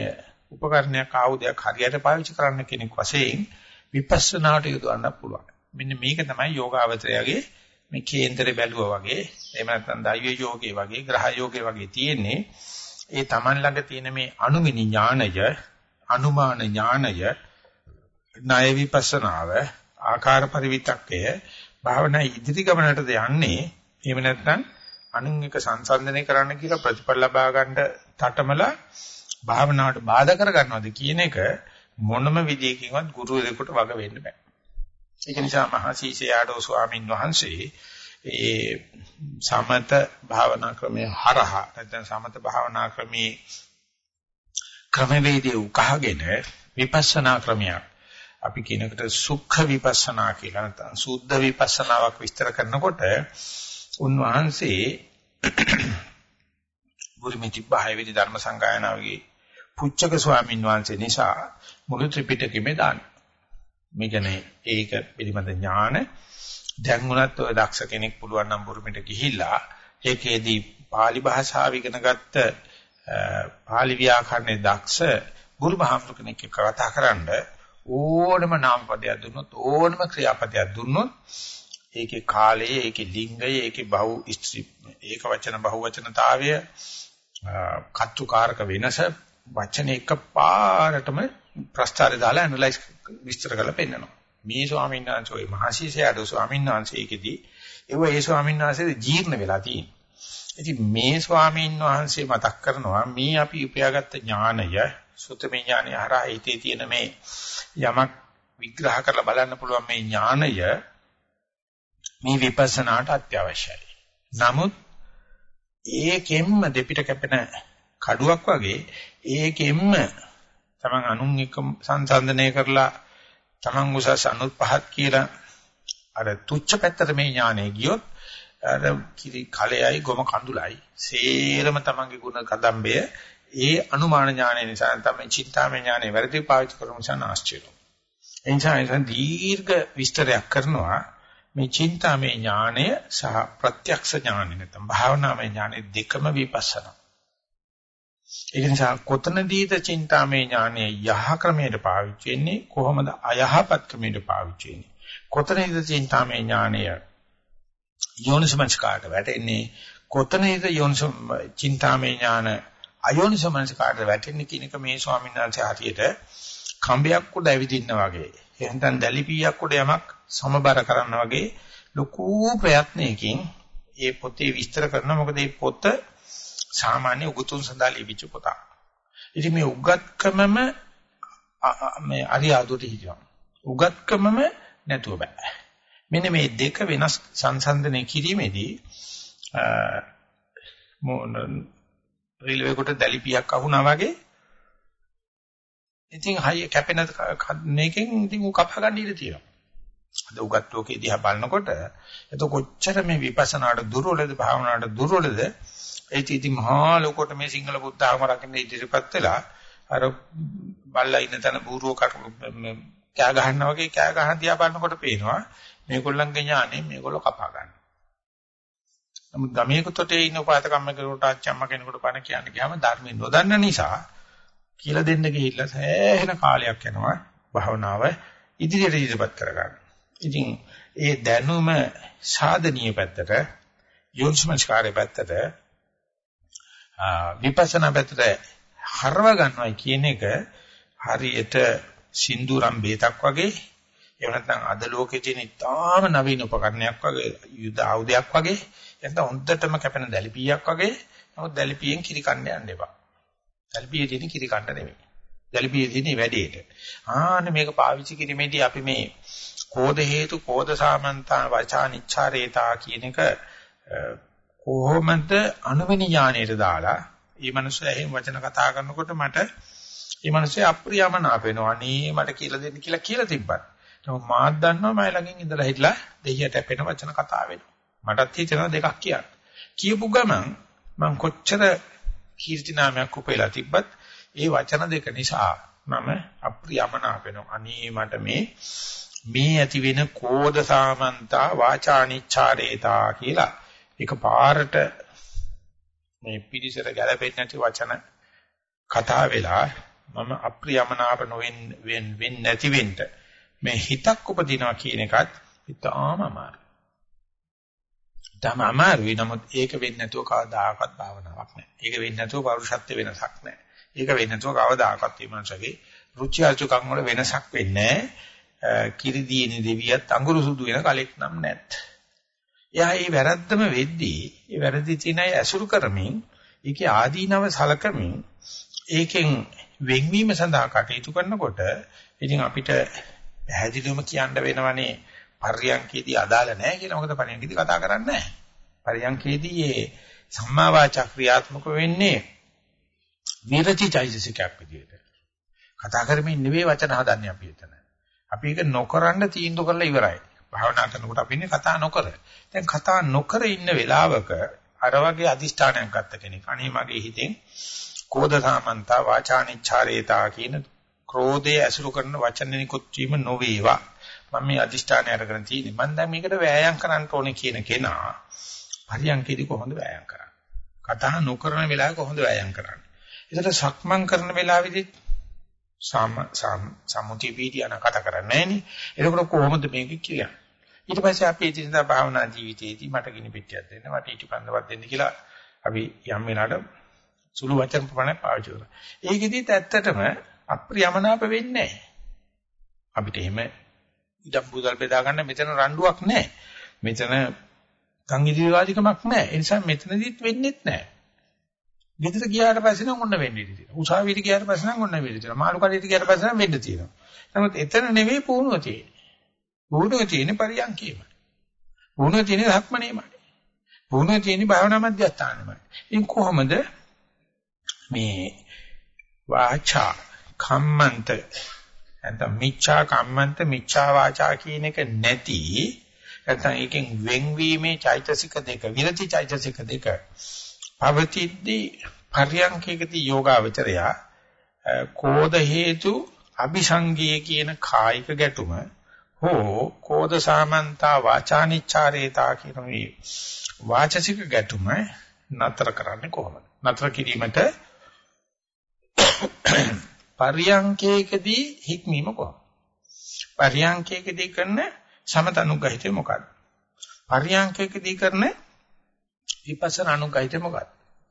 Speaker 1: උපකරණයක් ආයුධයක් හරියට පාවිච්චි කරන්න කෙනෙක් වශයෙන් විපස්සනාට යොදවන්න පුළුවන්. මෙන්න මේක තමයි යෝගාවචරයගේ මේ කේන්දරේ බැලුවා වගේ එහෙම නැත්නම් දෛව යෝගේ වගේ ග්‍රහ යෝගේ වගේ තියෙන්නේ ඒ Taman ළඟ තියෙන මේ අනුමිනි ඥානය අනුමාන ඥානය ණය විපස්සනාව ආකාර පරිවිතක්කය භාවනා ඉදිරි ගමනටද යන්නේ එහෙම නැත්නම් අනුන් එක සංසන්දනය කරන්න කියලා ප්‍රතිඵල ලබා ගන්න තටමලා භාවනාවට බාධා කර ගන්නවද කියන එක මොනම විදියකින්වත් ගුරුවරයෙකුට වග වෙන්න බෑ. ඒක නිසා මහා සීසයාඩෝ ස්වාමින් වහන්සේ ඒ සමත භාවනා ක්‍රමයේ හරහා නැත්නම් සමත භාවනා ක්‍රමයේ ක්‍රමවේදයේ උකහාගෙන විපස්සනා ක්‍රමයක් අපි කියනකට සුඛ විපස්සනා කියලා නැත්නම් සුද්ධ විපස්සනාවක් විස්තර කරනකොට උන්වහන්සේ බුරිමිති බහයේදී ධර්ම සංගායනාවේ පුච්චක ස්වාමීන් වහන්සේ නිසා මුළු ත්‍රිපිටකෙම දාන. මේ කියන්නේ ඒක පිළිබඳ ඥාන දැන් උනත් ඔය දක්ෂ කෙනෙක් පුළුවන් නම් බුරුමිට ගිහිල්ලා ඒකේදී pāli භාෂාව ඉගෙන ගත්ත pāli ව්‍යාකරණයේ දක්ෂ ගුරුමහාමුදුර කෙනෙක් එක්ක කතා කරන්න ඕනම නාමපදයක් දුන්නොත් ඕනම ක්‍රියාපදයක් දුන්නොත් ඒකේ කාලය ඒකේ ලිංගය ඒකේ බහු ස්ත්‍රී ඒක වචන බහු වචනතාවය කච්චුකාරක වෙනස වචන එක පාරටම ප්‍රස්තාරය දාලා ඇනලයිස් විස්තර කරලා පෙන්නනවා. මේ ස්වාමීන් වහන්සේ ওই මහසිසයාඩ ස්වාමීන් වහන්සේ ඒකෙදී ඒව ඒ ස්වාමීන් වහන්සේ ජීර්ණ වෙලා තියෙනවා ඉතින් මේ ස්වාමීන් වහන්සේ මතක් කරනවා මේ අපි උපයාගත්ත ඥානය සුතමේ ඥානය හරහා හිතේ තියෙන මේ යමක් විග්‍රහ කරලා බලන්න පුළුවන් මේ ඥානය මේ විපස්සනාට අත්‍යවශ්‍යයි. නමුත් ඒකෙන්ම දෙපිට කැපෙන කඩුවක් වගේ ඒකෙන්ම තමන් අනුන් එක්ක සංසන්දනය කරලා තමන් උසස් අනුත් පහත් කියලා අර තුච්ච පැත්තට මේ ඥානෙ ගියොත් අර කිරි කලෙයි ගොම කඳුලයි. සේරම තමන්ගේ ගුණ කදම්බය. ඒ අනුමාන ඥානය නිසා තමයි චින්තාමය ඥානෙ වැරදි පාවිච්චි කරන නිසා ආශ්චර්යයි. එනිසා එතන දීර්ඝ විස්තරයක් කරනවා. මේ චින්තාමය ඥානය සහ ප්‍රත්‍යක්ෂ ඥානය නැත්නම් භාවනාමය ඥානය දෙකම විපස්සනා. ඒක නිසා කොතනදීද චින්තාමය ඥානය යහ ක්‍රමයට පාවිච්චි වෙන්නේ? කොහොමද අයහපත් ක්‍රමයට පාවිච්චි වෙන්නේ? කොතනදීද චින්තාමය ඥානය යෝනිසමංස්කාරට වැටෙන්නේ කොතනදීද යෝනිස චින්තාමය ඥාන අයෝනිසමංස්කාරට වැටෙන්නේ කියන එක මේ ස්වාමීන් වහන්සේ හරියට කම්බයක් උඩ ඇවිදින්න වගේ එහෙනම් දැලිපියක් උඩ යමක් සමබර කරන්න වගේ ලොකු ප්‍රයත්නයකින් ඒ පොතේ විස්තර කරනවා මොකද මේ පොත සාමාන්‍ය උගතුන් සඳහා ලියවිච්ච පොතක්. ඉතින් මේ උගත්කමම මේ අරියාදුට හිටියා. උගත්කමම නැතුව බෑ. මෙන්න මේ දෙක වෙනස් සංසන්දනය කිරීමේදී රිලෙවෙ කොට දැලිපියක් අහුණා වගේ ඉතින් හයිය කැපෙන මේකෙන් ඉතින් උ කපා ගන්න ඉඩ තියෙනවා. අද උගත් ලෝකේ දිහා බලනකොට එතකොට කොච්චර මේ විපස්සනාට දුර්වලද භාවනාවට දුර්වලද ඒ ඉතින් මහා ලෝකෙට මේ සිංහල බුද්ධ ආගම රකින්න ඉදිරිපත් වෙලා අර බල්ලා ඉන්න තැන බූරුව කෑ ගහනවා වගේ කෑ ගහන දිහා බලනකොට පේනවා මේගොල්ලන්ගේ ඥානෙ මේගොල්ලෝ කපා ගන්න. නමුත් ගමේකට ඉන්න උපාතකම්ම කෙනෙකුට අච්චම්ම කෙනෙකුට බණ කියන්න ගියාම ධර්මයෙන් නොදන්න නිසා කියලා දෙන්න ගිහිල්ලා සෑහෙන කාලයක් යනවා භාවනාව ඉදිරියට ඉදිරිපත් කරගන්න. ඉතින් ඒ දැනුම සාධනීය පැත්තට යොන්ස්මස්කාරය පැත්තට විපස්සනා පැත්තට හරව ගන්නවා කියන එක හරියට සින්දුරම් බේතක් වගේ එහෙම නැත්නම් අද ලෝකේ තියෙන ඉතාම නවීන උපකරණයක් වගේ යුද ආයුධයක් වගේ එතන හොඳටම කැපෙන දැලිපියක් වගේ නමුත් දැලිපියෙන් කිරි කන්න යන්න එපා. දැලිපියේ තියෙන කිරි කන්න නෙමෙයි. දැලිපියේ තියෙන වැඩේට. ආන්න මේක පාවිච්චි කිරීමේදී අපි මේ කෝධ හේතු කෝධ සාමන්තා වචානිච්ඡාරේතා කියන එක කොහොමද අනුවිනි ඥාණයට දාලා මේ මිනිස්සු එහෙම වචන කතා කරනකොට මට මේ මිනිස්සු අප්‍රියමනාප වෙනවා. අනේ මට කියලා දෙන්න කියලා කියලා තිබ්බත්. නමුත් මාත් දන්නවා මම ළඟින් ඉඳලා හිටලා දෙයියට අපේන වචන කතා වෙනවා. මටත් හිතෙනවා දෙකක් කියන්න. කියපු ගමන් මම කොච්චර කීර්ති නාමයක් උපයලා තිබ්බත් ඒ වචන දෙක නිසා මම අප්‍රියමනාප වෙනවා. අනේ මට මේ මේ ඇති වෙන කෝද සාමන්තා වාචානිච්ඡාරේතා කියලා එක පාරට මේ පිළිසර ගැලපෙන්නේ නැති වචන කතා වෙලා මම අප්‍රියමනාප නොවෙන් වෙන් වෙන් නැති වෙන්න මේ හිතක් උපදිනවා කියන එකත් ඉතාම අමාරුයි. ඉතාම අමාරුයි නමුත් ඒක වෙන්නේ නැතුව කවදාකවත් භාවනාවක් නැහැ. ඒක වෙන්නේ නැතුව පෞරුෂත්ව වෙනසක් නැහැ. ඒක වෙන්නේ නැතුව කවදාකවත් මේ මනසගේ රුචි අරුචිකම් වල වෙනසක් වෙන්නේ නැහැ. කිරි දීනි දෙවියත් අඟුරු සුදු වෙන කලෙක් නම් නැත්. එයා මේ වැරද්දම වෙද්දී ඒ වැරදි තියෙන අය ඇසුරු කරමින් ඒකේ ආදීනව සලකමින් ඒකෙන් වෙන්වීම සඳහා කටයුතු කරනකොට ඉතින් අපිට පැහැදිලිවම කියන්න වෙනවනේ පරියන්කේදී අදාළ නැහැ කියලා. මොකද පරියන්කේදී කතා කරන්නේ නැහැ. පරියන්කේදී මේ සම්මා වාචා ක්‍රියාත්මක වෙන්නේ විරති චෛතසිකයක් විදිහට. කතා කරමින් නෙවෙයි වචන හදන්නේ අපි එතන. අපි ඒක නොකරන්න තීන්දුව කරලා ඉවරයි. භාවනා කරනකොට අපි ඉන්නේ කතා නොකර. දැන් කතා නොකර ඉන්න වෙලාවක අර වගේ අදිෂ්ඨානයක් ගත්ත කෙනෙක් අනේ මගේ හිතෙන් කෝධ සාමන්තා වාචානිච්ඡාරේතා කියන ක්‍රෝධයේ ඇසුරු කරන වචන නිකුත් වීම නොවේවා. මම මේ අදිෂ්ඨානය අරගෙන තියෙන්නේ. මම දැන් මේකට වෑයම් කරන්න ඕනේ කියන කෙනා පරියන්කේදී කොහොමද වෑයම් කරන්නේ? කතා නොකරන වෙලාවේ කොහොමද වෑයම් කරන්නේ? ඒකට සක්මන් කරන වෙලාවෙදී සම් සම් සම්මුති වීදියාන කතා කරන්නේ නැහෙනි. එතකොට කොහොමද මේක කියන්නේ? ඊට පස්සේ අපි ඉදින්දා භාවනා ජීවිතයේදී මට ගිනි පෙට්ටියක් දෙන්න, මට ඊටිපන්දවක් දෙන්න කියලා අපි යම් වෙලාවට සුළු වචන ප්‍රමාණයක් පාවිච්චි කරනවා. ඒකෙදිත් ඇත්තටම අප්‍රියමනාප වෙන්නේ නැහැ. අපිට එහෙම ඉඩම් බුදල් බෙදා ගන්න මෙතන රණ්ඩුවක් නැහැ. මෙතන කන් ඉදිරිවාදිකමක් නැහැ. ඒ නිසා මෙතනදිත් වෙන්නේත් නැහැ. ගෙදර ගියාට පස්සේ නම් ඔන්න වෙන්න ඉඩ තියෙනවා. උසාවියට ගියාට පස්සේ නම් ඔන්න වෙන්න තියෙනවා. මාළු කඩේට ගියාට පස්සේ නම් වෙන්න තියෙනවා. නමුත් එතන නෙවෙයි පුහුණුව තියෙන්නේ. පුහුණුව තියෙන්නේ පරියන්කේමයි. පුහුණුව තියෙන්නේ ධක්මනේමයි. පුහුණුව තියෙන්නේ භාවනා මධ්‍යස්ථානෙමයි. ඉතින් කොහොමද මේ වාචා කම්මන්ත නැත්නම් මිච්ඡා කම්මන්ත මිච්ඡා වාචා කියන එක නැති නැත්නම් ඒකෙන් වෙන්වීමේ චෛතසික දෙක විරති චෛතසික දෙක පවතිද්දී පරියංකේකදී යෝගාවචරය කෝධ හේතු අபிසංගියේ කියන කායික ගැටුම හෝ කෝධ සාමන්තා වාචානිච්ඡාරේතා කියන මේ වාචසික ගැටුම නතර කරන්නේ කොහොමද? නතර කිරීමට පරියංකේකදී හික්මීම කොහොමද? පරියංකේකදී කරන සමතනුගහිතේ මොකක්ද? පරියංකේකදී කරන විපස්සනා අනුගහිතේ මොකක්ද?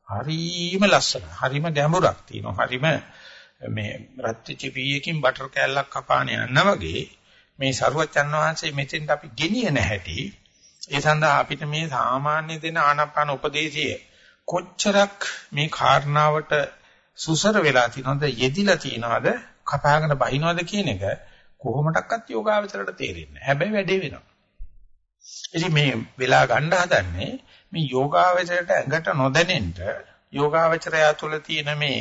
Speaker 1: හරිම ලස්සන. හරිම ගැඹුරක් තියෙනවා. හරිම මේ රත්ති චිපියකින් බටර් කෑල්ලක් කපාන යනවා වගේ මේ සරුවචන් වහන්සේ මෙතෙන්ට අපි ගෙනියන හැටි ඒ සඳහා අපිට මේ සාමාන්‍ය දෙන ආනාපාන උපදේශය කොච්චරක් මේ කාරණාවට සුසර වෙලා තියනවද යෙදිලා තියනවද කපාගෙන බහිනවද කියන එක කොහොමඩක්වත් යෝගාවචරයට තේරෙන්නේ නැහැ. හැබැයි වැඩේ වෙනවා. ඉතින් මේ වෙලා ගන්න හදන්නේ මේ යෝගාවචරයට ඇඟට නොදැනෙන්න යෝගාවචරය තුළ තියෙන මේ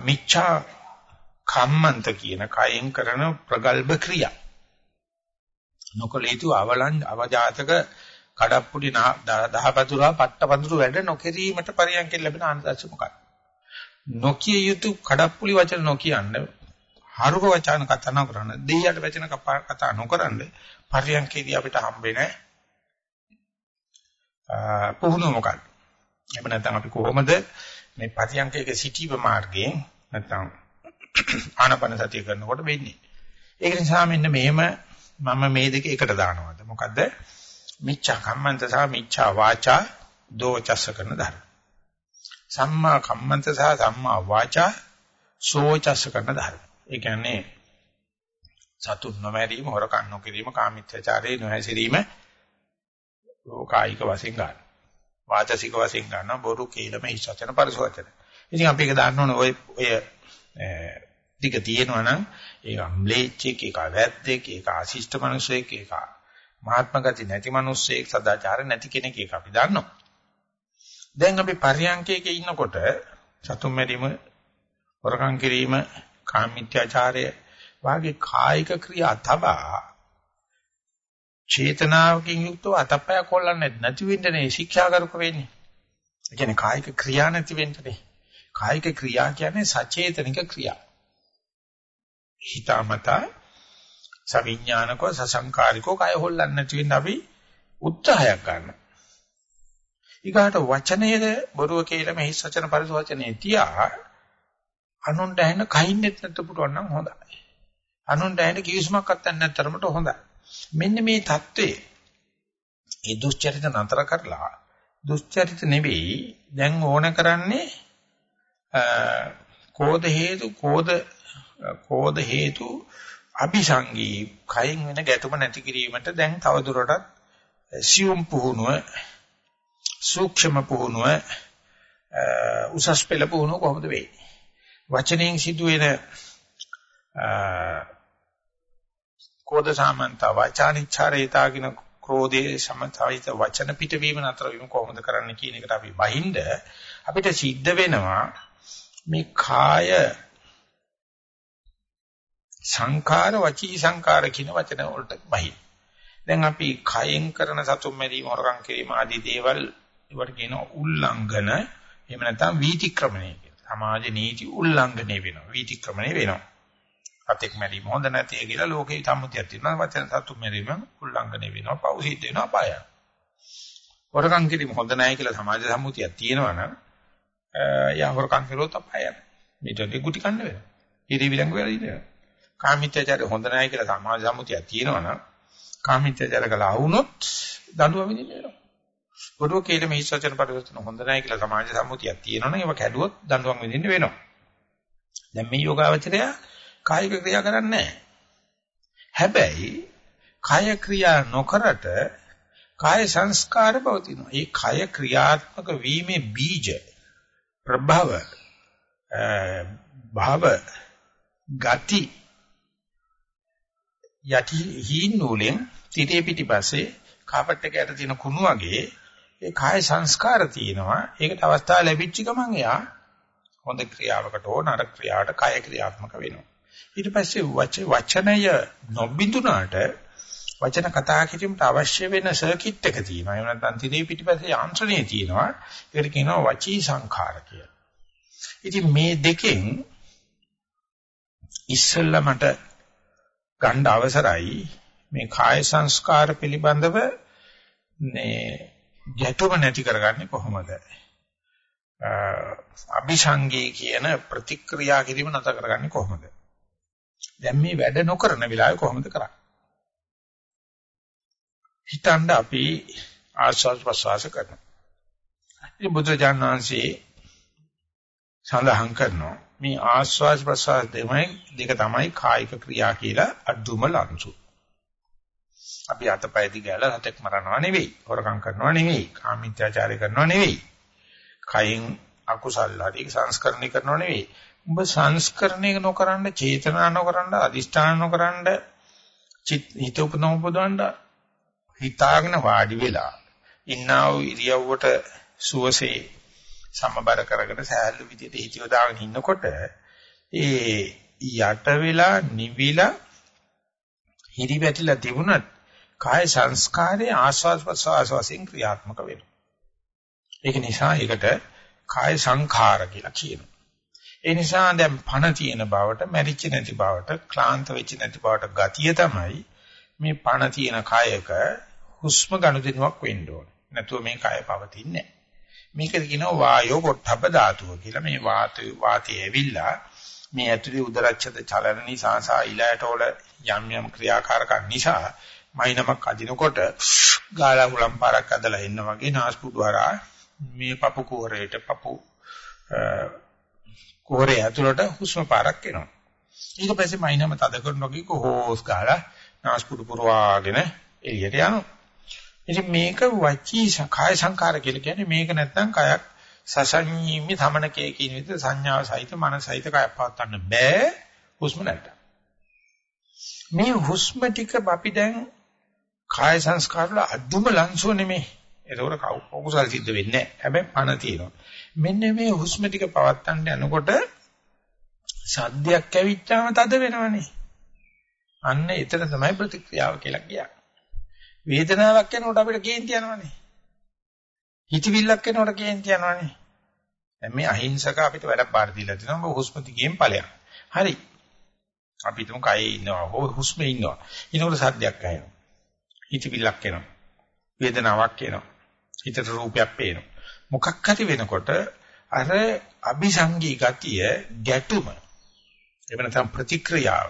Speaker 1: මිච්ඡා කම්මන්ත කියන කයෙන් කරන ප්‍රගල්භ ක්‍රියා. නොකලීතු අවලං අවජාතක කඩප්පුඩි දහපතුරා පට්ටපඳුරු වැඩ නොකිරීමට පරියන්කෙන් ලැබෙන ආනන්දස මොකක්ද? නොකිය යුතු කඩප්පුලි වචන නොකියන්න හරුක වචන කතා නොකරන දෙයියට වචන කතා නොකරන පරියන්කේදී අපිට හම්බෙන්නේ පුහුණුව මොකක්ද? එහෙම නැත්නම් අපි කොහොමද මේ පරියන්කේක සිටීව මාර්ගයෙන් නැත්නම් ආනපන සතිය කරනකොට වෙන්නේ? ඒක නිසා මෙන්න මෙහෙම මම මේ දෙක එකට දානවාද? මොකද්ද? මිච්ඡා කම්මන්ත සහ මිච්ඡා වාචා දෝචස්ස කරන ධර්ම. සම්මා කම්මන්ත සහ සම්මා වාචා සෝචස්ස කරන ධර්ම. ඒ කියන්නේ සතුන් නොමැරීම, හොරකම් නොකිරීම, කාමීත්‍යචාරයේ නොහැසිරීම කායික වශයෙන් ගන්න. වාචසික වශයෙන් ගන්න බොරු කීලම හිස් වචන පරිස වචන. ඉතින් අපි ඒක දාන්න ඕනේ ඔය ඔය ටික තියෙනවා නම් ඒක ම්ලේච්චෙක් ඒක වැද්දෙක් ඒක ආශිෂ්ට මිනිසෙක් ඒක මහාත්ම ගති නැති මිනිස්සෙක් සදාචාර නැති කෙනෙක් ඒක අපි දන්නවා. දැන් අපි පරියන්කයක ඉන්නකොට සතුම් මැරීම වරකම් කිරීම කාමීත්‍යාචාරය වාගේ කායික ක්‍රියා තබා චේතනාවකින් යුක්තව අතපය කොල්ලන්නේ නැති වෙන්නේ ශික්ෂා කරක වෙන්නේ. ඒ කියන්නේ කායික ක්‍රියා නැති වෙන්නේ. කායික ක්‍රියා කියන්නේ සචේතනික ක්‍රියා. හිතාමතා සවිඥානිකව සසංකාරිකව කය හොල්ලන්නේ නැති වෙන්න අපි උත්සාහයක් ගන්නවා. ඊගාට වචනයේද බොරුව කියලා මෙහි සචන පරිස වචනේ තියා අනුන්ට ඇහෙන කයින්නෙත් නැත පුටුවන් නම් හොඳයි. අනුන්ට ඇහෙන කිවිසුමක් අත්තන්න තරමට හොඳයි. මෙන්න මේ தત્ත්වයේ ඒ දුස්චරිත නතර කරලා දුස්චරිත නෙවෙයි දැන් ඕන කරන්නේ කෝධ හේතු කෝධ කෝධ හේතු අபிසංගී කයින් වෙන ගැටුම නැති කිරීමට දැන් තවදුරටත් සියුම් පුහුණුව සූක්ෂම පුහුණුව උසස් පෙළ පුහුණුව කොහොමද වෙන්නේ? වචනයෙන් සිදුවෙන කෝධ සාමන්ත වාචානිච්ඡාරේතා කියන ක්‍රෝධයේ සමතයිත වචන පිටවීම නතර වීම කොහොමද කරන්න කියන එකට අපි බහින්ද අපිට සිද්ධ වෙනවා මේ කාය සංඛාර වචී සංඛාර කියන වචන වලට බහින් දැන් අපි කයෙන් කරන සතුම් මැරීම හොරකම් කිරීම ආදී දේවල් ඒවට කියනවා උල්ලංඝන එහෙම නැත්නම් වීතික්‍රමණය කියලා. සමාජ නීති උල්ලංඝනය වෙනවා. වීතික්‍රමණය වෙනවා. අතෙක් මැරීම හොඳ නැතේ කියලා ලෝකේ සම්මුතියක් තියෙනවා. වචන සතු මැරීම උල්ලංඝනය වෙනවා. පව් සිද්ධ වෙනවා පාය. හොරකම් කිරීම හොඳ නැහැ කියලා සමාජ සම්මුතියක් තියෙනවා නම් යා හොරකම් කළොත් අපායයි. මේකට ගුටි කන්න වෙනවා. ඉරි විලංගු වෙලා ඉන්නවා. කාමීත්‍යචාරය හොඳ නැහැ කියලා සමාජ සම්මුතියක් තියෙනවා නම් කාමීත්‍යචාර කළා වුණොත් දඬුවම් විඳින්න වෙනවා. බොරුව කියලා මේ හිස්සචන පරිවර්තන හොඳ නැහැ කියලා සමාජ සම්මුතියක් තියෙනවා නම් ඒක කැඩුවොත් දඬුවම් විඳින්න වෙනවා. දැන් මේ යෝගාවචරය කායික ක්‍රියා කරන්නේ නැහැ. හැබැයි කාය ක්‍රියා නොකරට කාය සංස්කාර පවතිනවා. ඒ කාය ක්‍රියාත්මක වීමේ බීජ ප්‍රභව භව ගති යටි හීන් නූලෙන් තිතේ පිටිපස්සේ කාපට් එක යට තියෙන කුණු වගේ ඒ කාය සංස්කාර තියෙනවා. ඒකට අවස්ථාව ලැබිච්ච ගමන් එයා හොඳ ක්‍රියාවකට ඕ නරක ක්‍රියාවට කාය ක්‍රියාත්මක වෙනවා. ඊට පස්සේ වචනය නොබිඳුනාට වචන කතා කිරීමට අවශ්‍ය වෙන සර්කිට් එක තියෙනවා. එහෙම නැත්නම් තිරේ පිටිපස්සේ යාන්ත්‍රණය තියෙනවා. ඒකට කියනවා වචී සංඛාර කියලා. ඉතින් මේ දෙකෙන් ඉස්සෙල්ලා මට ගන්න අවසරයි මේ කාය සංස්කාර පිළිබඳව මේ ගැටුම නැති කරගන්නේ කොහොමද? අபிසංගේ කියන ප්‍රතික්‍රියා කිරීම නැත කරගන්නේ කොහොමද? දැන් මේ වැඩ නොකරන වෙලාවේ කොහොමද කරන්නේ? හිතන්න අපි ආස්වාද ප්‍රසවාස කරනවා. ඉතින් බුදුරජාණන් වහන්සේ සඳහන් කරනවා මේ ආස්වාද ප්‍රසවාස දෙමයි දෙක තමයි කායික ක්‍රියා කියලා අදුම ලංසු. අපි අතපය දිගාලා හතෙක් මරනවා නෙවෙයි, හොරකම් කරනවා නෙවෙයි, කාමීත්‍යාචාරය කරනවා නෙවෙයි. කයින් අකුසල් හරි සංස්කරණය කරනවා නෙවෙයි. ඔබ සංස්කරණය නොකරන, චේතනා නොකරන, අදිෂ්ඨාන නොකරන, හිත උපනෝපදවන්න හිතාගෙන වාඩි වෙලා ඉන්නා වූ ඉරියව්වට සුවසේ සමබර කරගෙන සෑහළු විදියට හිතියව දාගෙන ඉන්නකොට ඒ යට වෙලා නිවිලා හිරි වැටිලා තිබුණත් කාය සංස්කාරයේ ආස්වාද ප්‍රසවාස වශයෙන් ක්‍රියාත්මක වෙනවා. ඒක නිසා ඒකට කාය සංඛාර කියලා කියනවා. ඒ නිසා දැන් පණ තියෙන බවට, මැරිච්ච නැති බවට, ක්ලාන්ත වෙච්ච නැති බවට ගතිය තමයි මේ පණ තියෙන කායක හුස්ම ගනුදෙනුවක් වෙන්න ඕන. නැතුව මේ කය පවතින්නේ නැහැ. මේකද කියනවා වායෝ පොට්ටබ්බ ධාතුව කියලා. මේ වාතය වාතය ඇවිල්ලා මේ ඇතුලේ උදරච්ඡද චලන නිසා සහ ඊළාට වල යම් යම් ක්‍රියාකාරකම් නිසා මයිනමක් අදිනකොට ගාලා හුලම් පාරක් අදලා ඉන්න වගේ නාස්පුඩු හරහා මේ පපු කෝරේට පපු කෝරේ ඇතුළට හුස්ම පාරක් එනවා. ඊට පස්සේ මයිනම තද කරනවා කිය කොහොස් ගාලා නාස්පුඩු පුරවාගෙන එළියට යනවා. ඉතින් මේක වචී කාය සංකාර කියලා කියන්නේ මේක නැත්නම් කයක් සසඤ්ඤීමි තමනකේ කියන විදිහට සංඥාව සහිත මනස සහිත කයක් පවත්වන්න බෑ හුස්ම නැත්නම්. මේ හුස්ම ටික අපි දැන් කාය සංස්කාර වල අදුම ලංසෝ නෙමෙයි. ඒකෝර කවුකුසල් සිද්ධ වෙන්නේ නැහැ. හැබැයි පණ තියෙනවා. මෙන්න මේ හුස්ම ටික පවත්වන්න යනකොට සද්දයක් ඇවිච්චාම තද වෙනවනේ. අන්න එතන තමයි ප්‍රතික්‍රියාව කියලා කියන්නේ. වේදනාවක් එනකොට අපිට කේන්ති යනවනේ. හිතවිල්ලක් එනකොට කේන්ති යනවනේ. දැන් මේ අහිංසක අපිට වැඩක් බාර දීලා තිනවා ඔබ හුස්ම දිගේම ඵලයක්. හරි. අපි තුමු කයේ ඉන්නවා හෝ හුස්මේ ඉන්නවා. ඊනකොට සද්දයක් ඇහෙනවා. හිතවිල්ලක් එනවා. වේදනාවක් එනවා. හිතට රූපයක් පේනවා. මොකක් හරි වෙනකොට අර අபிසංගී ගතිය ගැටුම එහෙම නැත්නම් ප්‍රතික්‍රියාව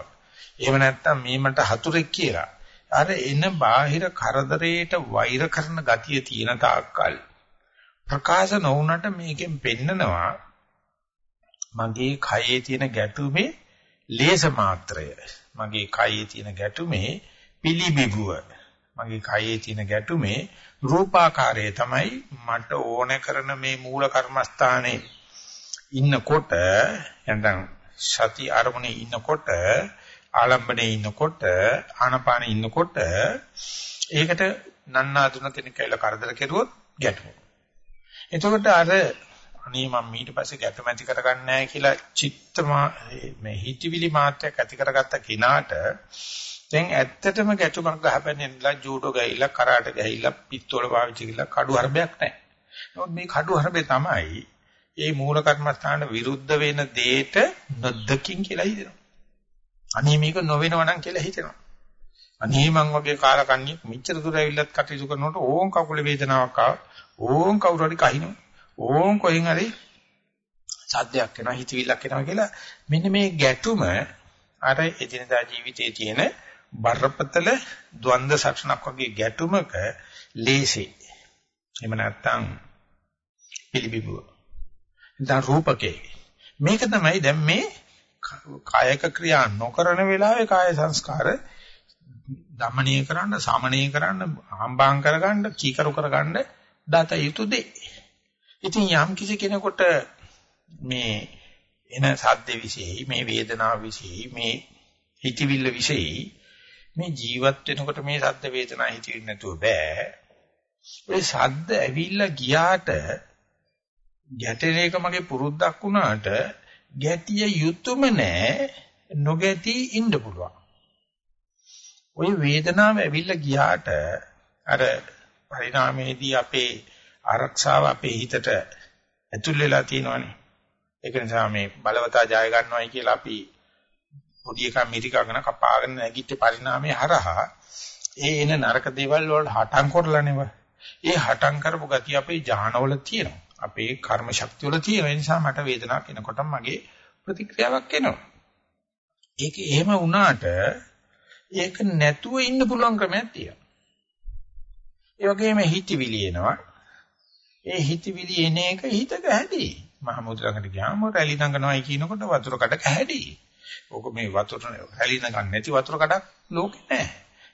Speaker 1: එහෙම නැත්නම් මේ මට හතුරෙක් කියලා අර එන බාහිර කරදරේට වෛර කරන ගතිය තියෙන තාක්කල් ප්‍රකාශ නොවුනට මේකෙන් පෙන්නනවා මගේ කයේ තියෙන ගැටුමේ ලේස මාත්‍රය මගේ කයේ තියෙන ගැටුමේ පිළිබිබුව මගේ කයේ තියෙන ගැටුමේ රූපාකාරය තමයි මට ඕන කරන මේ මූල කර්මස්ථානේ ඉන්නකොට නැත්නම් සති අරමුණේ ඉන්නකොට ආලම්බනේ ඉන්නකොට ආනපානේ ඉන්නකොට ඒකට නන්නා දුන කෙනෙක් කියලා කරදර කෙරුවොත් ගැටුම. එතකොට අර අනේ මම ඊට පස්සේ ගැටුම ඇති කරගන්නේ නැහැ කියලා චිත්ත මේ හිතවිලි මාත්‍රයක් ඇති කරගත්ත කෙනාට දැන් ඇත්තටම ගැටුමක් ගහපැන්නලා ජූඩෝ ගහilla කරාට ගහilla පිත්තෝල පාවිච්චි කරලා කඩු හරබයක් නැහැ. නමුත් මේ කඩු හරබේ තමයි ඒ මූල කර්මස්ථාන විරුද්ධ වෙන දෙයට නොදකින් කියලා හිතෙනවා. අනේ මේක නොවෙනව නම් කියලා හිතෙනවා. අනේ මං වගේ කාලකන්ණියෙක් මෙච්චර දුර ඇවිල්ලත් කටයුතු කරනකොට ඕම් කකුල වේදනාවක් ආව. ඕම් කවුරු හරි කහිනවා. ඕම් කොහෙන් හරි සද්දයක් එනවා හිතවිල්ලක් එනවා කියලා මෙන්න මේ ගැටුම අර එදිනදා ජීවිතයේ තියෙන බරපතල ද්වන්ද සක්ෂණක් වගේ ගැටුමක ලේසි. එහෙම නැත්නම් පිළිබිඹුව. දැන් රූපකේ. මේක තමයි දැන් මේ කායක ක්‍රියා නොකරන වෙලාවේ කාය සංස්කාර දමණීය කරන්න, සමණීය කරන්න, ආම්බාම් කරගන්න, කීකරු කරගන්න දත යුතු දෙයි. ඉතින් යම් කිසි කෙනෙකුට මේ එන සද්ද විශේෂයි, මේ වේදනාව විශේෂයි, මේ හිතවිල්ල විශේෂයි මේ ජීවත් වෙනකොට මේ සද්ද වේදනා හිතෙන්නේ නැතුව බෑ. ඒ සද්ද ඇවිල්ලා ගියාට ගැටෙන එක මගේ පුරුද්දක් වුණාට ගැටිය යුතුයම නෑ නොගැටි ඉන්න පුළුවන්. ওই වේදනාව ඇවිල්ලා ගියාට අර පරිණාමයේදී අපේ ආරක්ෂාව අපේ හිතට ඇතුල් වෙලා තියෙනවානේ. ඒක නිසා මේ බලවතා ජය ගන්නවයි කියලා අපි පොඩි එකා මිරිකගෙන කපාගෙන නැගිට පරිණාමයේ හරහා ඒ එන නරක දේවල් වලට හටම් කරලානේව. ඒ හටම් කරපු ගතිය අපේ ජානවල තියෙනවා. අපේ කර්ම ශක්තිය වල තියෙන නිසා මට වේදනාවක් එනකොට මගේ ප්‍රතික්‍රියාවක් එනවා. ඒක එහෙම වුණාට ඒක නැතුව ඉන්න පුළුවන් ක්‍රමයක් තියෙනවා. ඒ වගේම හිතවිලි එනවා. ඒ හිතවිලි එන එක හිතක හැදී. මහමුද ළඟට ගියාම රැලි නංගනවායි කියනකොට වතුර කඩක හැදී. ඕක මේ වතුර රැලි නගන්න නැති වතුර කඩක් ලෝකේ නැහැ.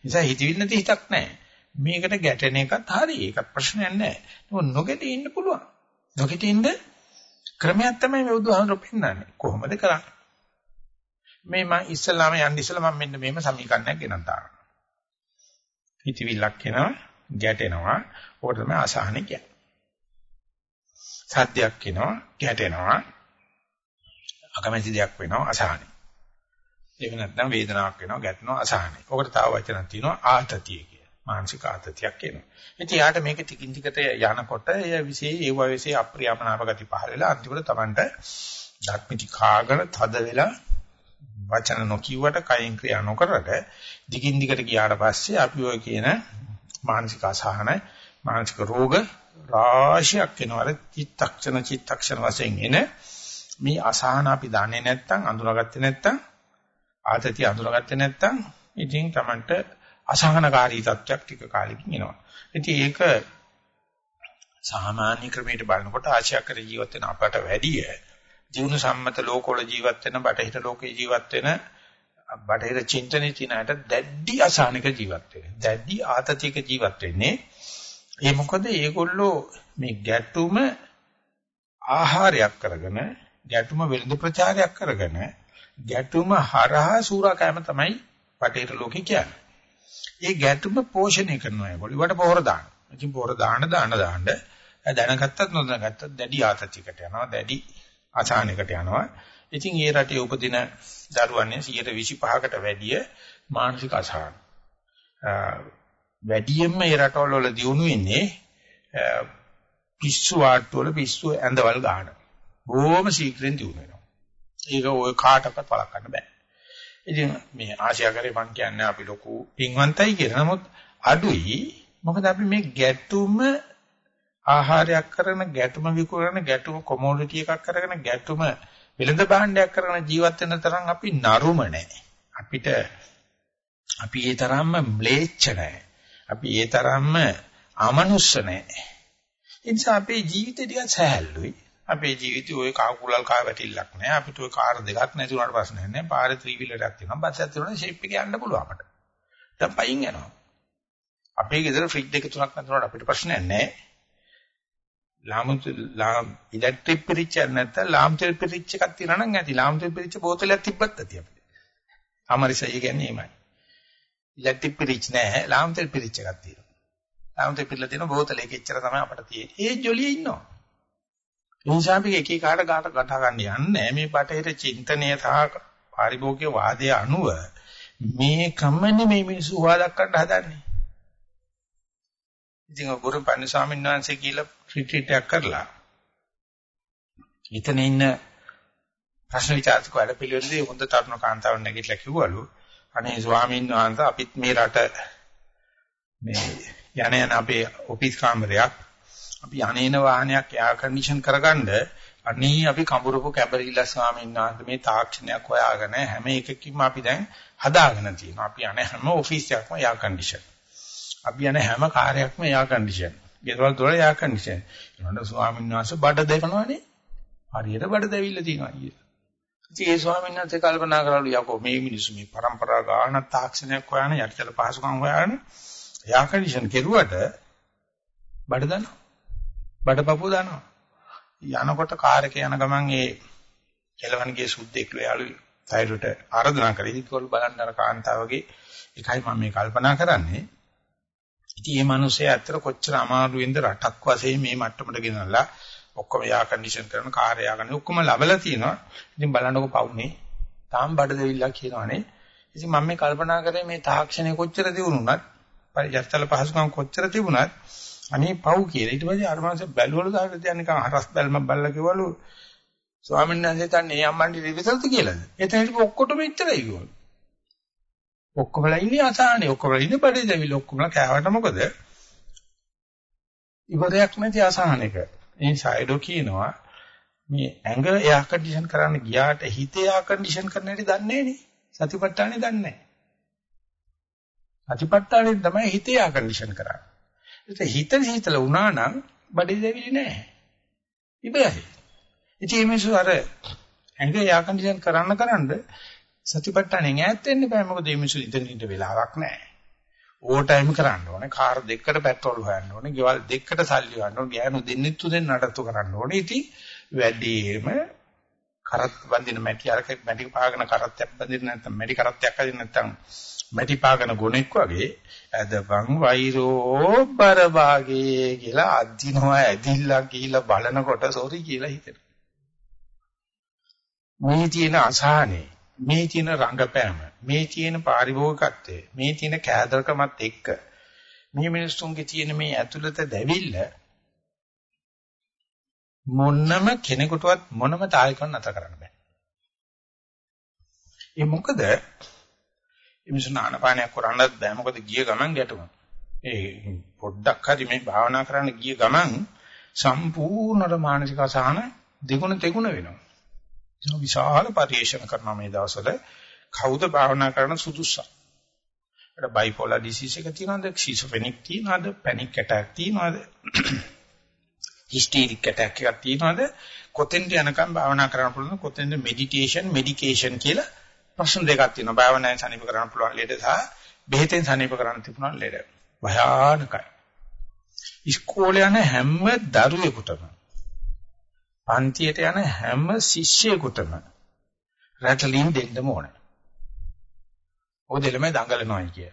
Speaker 1: නිසා හිතවිලි නැති හිතක් නැහැ. මේකට ගැටෙන එකත් හරි. ඒකත් ප්‍රශ්නයක් නැහැ. නොගැටී ඉන්න පුළුවන්. නොගැටී ඉන්න ක්‍රමයක් තමයි මේ බුදුහාමර පෙන්නන්නේ. කොහොමද කරන්නේ? මේ මම ඉස්සලාම යන්න ඉස්සලා මම මෙන්න මේම සමීකරණයක් ගෙනත් දානවා. හිතවිල්ලක් එනවා, ගැටෙනවා. ඕක තමයි අසහනෙ කියන්නේ. සද්දයක් එනවා, ගැටෙනවා. අකමැති දෙයක් වෙනවා අසහනෙ. එහෙම නැත්නම් වේදනාවක් වෙනවා, ගැටෙනවා අසහනෙ. ඔකට තව වචනක් තියෙනවා ආතතිය කියලා. මානසික ආතතියක් එනවා. ඉතින් යාට මේක ටිකින් ටිකට යනකොට එය විශේෂ ඒ වයසේ අප්‍රියමනාප ගති පහල වෙලා අන්තිමට Tamanට ධක්මිති කාගෙන තද වෙලා වචන නොකියුවට කයින් ක්‍රියා නොකරට දිගින් දිගට ගියාට පස්සේ අපි ඔය කියන මානසික අසහන මානසික රෝග රාශියක් එනවා චිත්තක්ෂණ චිත්තක්ෂණ වශයෙන් එන මේ අසහන අපි දන්නේ නැත්නම් අඳුනගත්තේ නැත්නම් ආතතිය අඳුනගත්තේ නැත්නම් ඉතින් Tamanට අසහනකාරී තත්ත්වයක් ටික කාලෙකින් එනවා. ඉතින් ඒක සාමාන්‍ය ක්‍රමයට බලනකොට ආශයකර ජීවත් වෙන අපට වැඩිය ජීවන සම්මත ලෝකවල ජීවත් වෙන බටහිර ලෝකේ ජීවත් වෙන බටහිර චින්තනයේ තිනාට දැඩි අසහනික ජීවත් වෙන්නේ. දැඩි ආතතියක ජීවත් වෙන්නේ. ඒ මොකද ඒගොල්ලෝ මේ ගැටුම ආහාරයක් කරගෙන ගැටුම වෙළඳ ප්‍රචාරයක් කරගෙන ගැටුම හරහා සූරාකෑම තමයි බටහිර ලෝකේ කියන්නේ. ඒ ගැටුම පෝෂණය කරනවා ඒගොල්ලෝ. ඊට පොහොර දාන. ඉතින් පොහොර දාන දාන දාන්න දැනගත්තත් නොදැනගත්තත් දැඩි ආතතියකට යනවා. දැඩි අසහනයකට යනවා. ඉතින් ඒ රටේ උපදින දරුවන්නේ 125කට වැඩිය මානසික අසහන. වැඩියෙන්ම ඒ රටවල වල දියුණු වෙන්නේ පිස්සු ආට්ටු වල පිස්සු ඇඳවල් ගන්න. බොහොම ශීඝ්‍රයෙන් දියුණු වෙනවා. ඒක ඔය කාටවත් වළක්වන්න බෑ. ඉතින් මේ ආශියාකරේ මං කියන්නේ අපි ලොකු පින්වන්තයි කියලා. නමුත් අඩුයි. මොකද අපි මේ ගැටුම ආහාරයක් කරන ගැටුම විකුණන ගැටුම කොමෝඩිටි එකක් කරගෙන ගැටුම වෙළඳ භාණ්ඩයක් කරගෙන ජීවත් වෙන තරම් අපි නරුම නැහැ. අපිට අපි ඒ තරම්ම ම්ලේච්ඡ නැහැ. අපි ඒ තරම්ම අමනුෂ්‍ය නැහැ. ඒ නිසා අපේ ජීවිතේ ටිකක් සහැල්ලුයි. අපේ ජීවිතේ ওই කාකුලල් කා වැටිල්ලක් නැහැ. අපිට ওই කාර් දෙකක් නැති වුණාට ප්‍රශ්නයක් නැහැ. පාරේ ත්‍රී වීලරයක් තියෙනවා. බස් එකක් තියෙනවා. ෂේප් එකේ යන්න පුළුවන් අපට. දැන් පයින් යනවා. අපේ ගෙදර ෆ්‍රිජ් දෙක තුනක් නැතුනට අපිට ප්‍රශ්නයක් නැහැ. ලාම් ඉලෙක්ට්‍රික් පිරිච්ච නැත්නම් ලාම් තෙල් පිරිච්ච එකක් තියෙනවා නම් ඇති. ලාම් තෙල් පිරිච්ච බෝතලයක් තිබ්බත් ඇති අපිට. අමරිසයි කියන්නේ එහෙමයි. ඉලෙක්ට්‍රික් පිරිච්ච නැහැ. ලාම් තෙල් පිරිච්ච එකක් තියෙනවා. ලාම් තෙල් පිරලා තියෙන බෝතලයක එච්චර තමයි අපිට තියෙන්නේ. ඒ ජොලියේ ඉන්නවා. එනිසා අපි එක එක කාට කාට කතා ගන්න යන්නේ මේ බටහිර චින්තනය සහ පාරිභෝගික වාදයේ අනුව මේ කම්මනේ මේ මිනිස්සු හොවා දක්වන්න හදන්නේ. ඉතින් ගුරු පන්සාමින් වහන්සේ කියලා රිට්‍රීට් එකක් කරලා එතන ඉන්න ප්‍රශ්න විචාරක වැඩ පිළිවෙලදී හොඳ තරුණ කාන්තාවක් නැගිටලා කිව්වලු අනේ ස්වාමීන් වහන්සේ අපිත් මේ රට මේ යන යන අපේ ඔෆිස් කාමරයක් අපි අනේන වාහනයක් එයා කන්ඩිෂන් කරගන්න අනේ අපි කඹුරුපු කැබරිලා ස්වාමීන් වහන්සේ මේ තාක්ෂණයක් හොයාගෙන හැම එකකින්ම අපි දැන් හදාගෙන තියෙනවා. අපි අනේ හැම ඔෆිස් එකක්ම එයා කන්ඩිෂන්. අපි අනේ හැම කාර්යයක්ම එයා කන්ඩිෂන්. ගෙවල් දොර එයා කන්ඩිෂන්. ඊළඟ ස්වාමීන් වහන්සේ බඩ දෙකනවනේ. හරියට බඩ දෙවිල්ල තියෙනවා අයියේ. ඉතින් ඒ ස්වාමීන් වහන්සේ කල්පනා කරලු යකෝ මේ මිනිස්සු මේ પરම්පරා ගාන තාක්ෂණයක් හොයන යටිතල පහසුකම් හොයන එයා කන්ඩිෂන් කෙරුවට බඩ දනවා. බඩපපුව දනවා. යනකොට කාර් එක යන ගමන් ඒ කෙලවන්ගේ සුද්දෙක් යාළු සයිඩට ආරාධනා කරේ. ඒකවල බලන්න අර කාන්තාවගේ එකයි මම මේ කල්පනා කරන්නේ. ඉතින් මේ මිනිස්සේ ඇත්තට කොච්චර අමාරුවෙන්ද රටක් වශයෙන් මේ මට්ටමට ගෙනල්ලා ඔක්කොම යා කන්ඩිෂන් කරන කාර් යා ගන්න ඔක්කොම ලබලා තිනවා. ඉතින් බලන්නකො පවුනේ. තාම බඩ දෙවිල්ලක් කියනවනේ. ඉතින් මම මේ කල්පනා කරේ මේ තාක්ෂණය කොච්චර දියුණුනත් පරිජත්තල පහසුකම් කොච්චර තිබුණත් අනේ පව් කියලා. ඊට පස්සේ අර මාසේ බැලුවලු දාන්න තියන්නේ නිකන් හරස් බැල්මක් බල්ලා කිව්වලු ස්වාමීන් වහන්සේ තන්නේ ඒ අම්මන්ටි රිවිසල්ද කියලාද? එතන හිටපු ඔක්කොටම ඉච්චරයි කිව්වලු. ඔක්කොමලා ඉන්නේ අසහනේ ඔක්කොමලා ඉන්නේ බඩේ දැවිලි ඔක්කොමලා කෑවට මොකද? ඉවරයක් නැති අසහනයක. ඒ සයිඩෝ කියනවා මේ ඇඟ එයා කන්ඩිෂන් කරන්න ගියාට හිත එයා කන්ඩිෂන් කරන්න හැටි දන්නේ නේ. සතිපට්ඨානේ දන්නේ නැහැ. සතිපට්ඨානේ තමයි හිත එයා කන්ඩිෂන් කරන්නේ. ඒක හිත හිතල වුණා නම් බඩේ දැවිලි නැහැ. ඉබේ. ඉතින් මේ අර ඇඟ එයා කන්ඩිෂන් කරන්න කරන්න සතිපට්ඨානෙන් ඈත් වෙන්න බෑ මොකද මේ මිනිස්සු ඉඳන් ඉන්න වෙලාවක් නැහැ. ඕවර් ටයිම් කරන්න ඕනේ. කාර් දෙකකට පෙට්‍රෝල් හොයන්න ඕනේ. ගෙවල් දෙකකට සල්ලි හොයන්න ඕනේ. ගෑනු දෙන්නෙත් තුනෙන් නඩත්තු කරන්න ඕනේ. ඉතින් වැඩිම කරත් බඳින මැටි අරක මැටි පාගන කරත්තයක් බඳින නැත්නම් මැටි කරත්තයක් අදින්න නැත්නම් මැටි පාගන ගොනෙක් වගේ ඇදපන් වෛරෝ බරභාගේ කියලා අදිනවා ඇදිලා කියලා බලනකොට සෝරි කියලා හිතෙනවා. මේ තියෙන අසහනේ මේ තියෙන රංගපෑම මේ තියෙන පාරිභෝගිකත්වය මේ තියෙන කෑදරකමත් එක්ක මේ මිනිස්සුන්ගේ තියෙන මේ ඇතුළත දැවිල්ල මොන්නම කෙනෙකුටවත් මොනම තායකම් නැතර කරන්න බෑ. ඒ මොකද මිනිස්සු නානපානයක් කරන්නත් බෑ මොකද ගිය ගමන් ගැටුම. ඒ පොඩ්ඩක් හරි මේ භාවනා කරන්න ගිය ගමන් සම්පූර්ණ මානසික අසහන දෙගුණ තෙගුණ වෙනවා. ඒක විශාල පරිශ්‍රණ කරනවා මේ දවස්වල කවුද භාවනා කරන සුදුසුසා. ඒකට බයිපෝලර් ඩිසීස් එක තියෙනවද? ෂිසොෆෙනික් තියෙනවද? පැනික් ඇටැක් තියෙනවද? හිස්ටීරික් ඇටැක් එකක් තියෙනවද? කොතෙන්ද යනකම් භාවනා කරන්න පුළුවන්? කොතෙන්ද මෙඩිටේෂන්, මෙඩිකේෂන් කියලා ප්‍රශ්න දෙකක් තියෙනවා. භාවනාවෙන් සනීප කරන්න පුළුවන් ලෙඩ සහ බෙහෙතෙන් සනීප කරන්න තිබුණා ලෙඩ. භයානකයි. ඉස්කෝලේ යන හැම දරුවෙකුටම පන්තියට යන හැම ශිෂ්‍යයෙකුටම රැටලින් දෙන්නම ඕනේ. ඔය දෙලම දඟලනවායි කිය.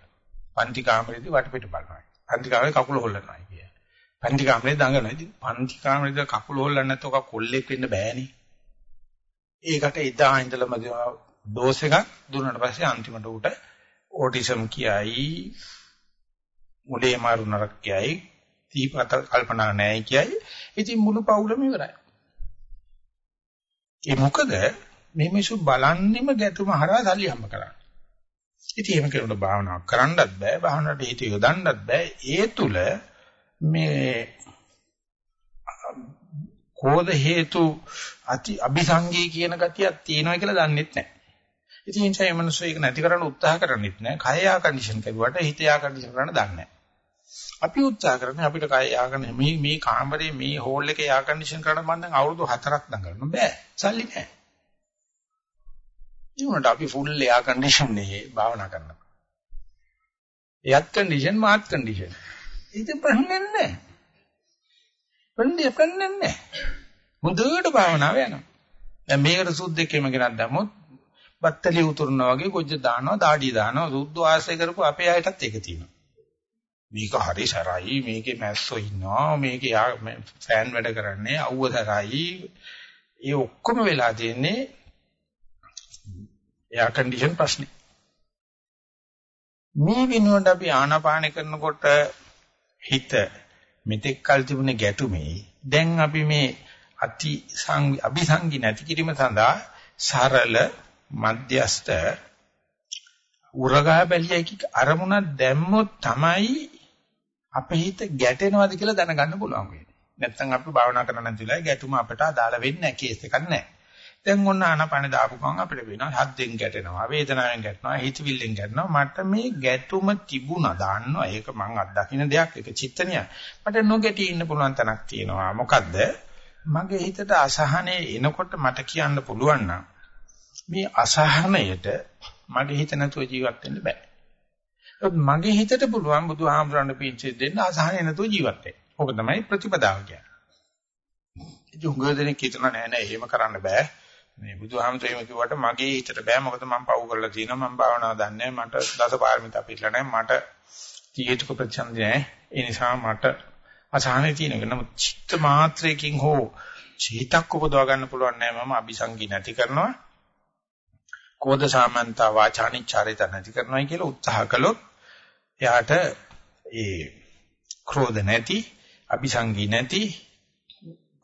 Speaker 1: පන්ති කාමරේදී වටපිට බලනවා. පන්ති කාමරේ කකුල හොල්ලනවායි කිය. පන්ති කාමරේ දඟලනවා. ඉතින් පන්ති කාමරේදී කකුල හොල්ලන්නේ නැත්නම් ඔක කොල්ලෙක් වෙන්න බෑනේ. ඒකට එදා ඉඳලම ඩෝස් එකක් දුන්නාට පස්සේ අන්තිමට උට ඕටිසම් කියයි මුලේ මාරු නරක කියයි දීපත කල්පනා නැහැ කියයි ඉතින් මුළු පවුලම ඉවරයි ඒ මොකද මේ මිනිස්සු බලන්නෙම ගැටුම හරහා සල්ලි හම්බ කරන්නේ. ඉතින් එහෙම කෙනෙකුට භාවනා කරන්නත් බෑ, භාවනාවට හිත යොදන්නත් බෑ. ඒ තුල මේ කෝද හේතු අති අபிසංගී කියන ගතියක් තියෙනවා කියලා දන්නෙත් නැහැ. ඉතින් ඒ නිසා මේ මිනිස්සු ඒක නැති කරන්න උත්සාහ කරන්නෙත් නැහැ. කය යා කන්ඩිෂන් කරුවට හිත යා කන්ඩිෂන් කරන්න දන්නේ නැහැ. අපි උත්සාහ කරන්නේ අපිට කය යාගෙන මේ මේ කාමරේ මේ හෝල් එකේ යා කන්ඩිෂන් කරන්න මම දැන් අවුරුදු 4ක් දඟලනවා බෑ. සල්ලි නෑ. ඊුණට අපි ෆුල් යා කන්ඩිෂන් එකේ භාවනා කරනවා. එයත් කන්ඩිෂන් මාත් කන්ඩිෂන් ඒක ප්‍රශ්නේ නෑ. ප්‍රශ්නේ ප්‍රශ්නේ නෑ. මුදුවට භාවනාව යනවා. දැන් මේකට සුද්දෙක්ම ගෙනත් දැම්මොත් බත්තලිය උතුරනවා වගේ කොච්ච දානවා දාඩිය දානවා සුද්ධ ආශ්‍රය කරපු අපේ අයටත් ඒක තියෙනවා. මේක හරි සරයි මේකේ මැස්සෝ ඉන්නවා මේකේ ෆෑන් වැඩ කරන්නේ අවුව සරයි. ඒ ඔක්කොම වෙලා තියෙන්නේ එයා කන්ඩිෂන් ප්‍රශ්නේ. මේ වෙනුවට අපි ආනාපාන කරනකොට හිත මෙතෙක් කල් තිබුණේ ගැටුමේ දැන් අපි මේ අති සංගි අபிසංගි නැති කිරීම සඳහා සරල මධ්‍යස්ත උරගා බැලියකි අරමුණක් දැම්මොත් තමයි අපේ හිත ගැටෙනවද කියලා දැනගන්න පුළුවන් වෙන්නේ. නැත්තම් අපි භාවනා කරන්න නැතිලා ගැටුම අපට අදාළ වෙන්නේ නැහැ කේස් එකක් නැහැ. දැන් ඔන්න ආනපන දාපු ගමන් අපිට වෙනවා හද්දෙන් ගැටෙනවා වේදනාවෙන් ගැටෙනවා හිතවිල්ලෙන් ගැටෙනවා. මට මේ ගැටුම තිබුණා දාන්නවා. ඒක මං අත්දකින්න දෙයක් ඒක චිත්තනිය මට නොගැටි ඉන්න පුළුවන් තැනක් තියෙනවා. මොකද්ද? මගේ හිතට අසහනේ එනකොට මට කියන්න පුළුවන් නම් මේ අසහනයට මගේ හිත නැතුව ජීවත් වෙන්න බෑ. මගේ හිතට පුළුවන් බුදුහාමුදුරන් පිංචෙ දෙන්න අසහනේ නැතුව ජීවත් වෙන්න. ඕක තමයි ප්‍රතිපදාව කියන්නේ. ඉතින් උගව දෙනෙක් හිතන නෑ නෑ එහෙම කරන්න බෑ. මේ බුදුහාමුදුරේම කිව්වට මගේ හිතට බෑ. මොකද මම පව් කරලා තියෙනවා. මම භාවනාව දන්නේ මට දසපාරමිතා පිළිලා නැහැ මට තීයතුක ප්‍රතිසන්දි නැහැ ඒ නිසා මට අසහනෙ තියෙනවා නමුත් චිත්ත මාත්‍රයකින් හෝ චිතක් උපදවා ගන්න පුළුවන් නෑ. මම අபிසංගි නැති කරනවා. කෝද සාමන්තා වාචානි චාරිත නැති කරනවා කියලා උත්සාහ කළොත් එයාට ඒ ක්‍රෝධ නැති අபிසංගි නැති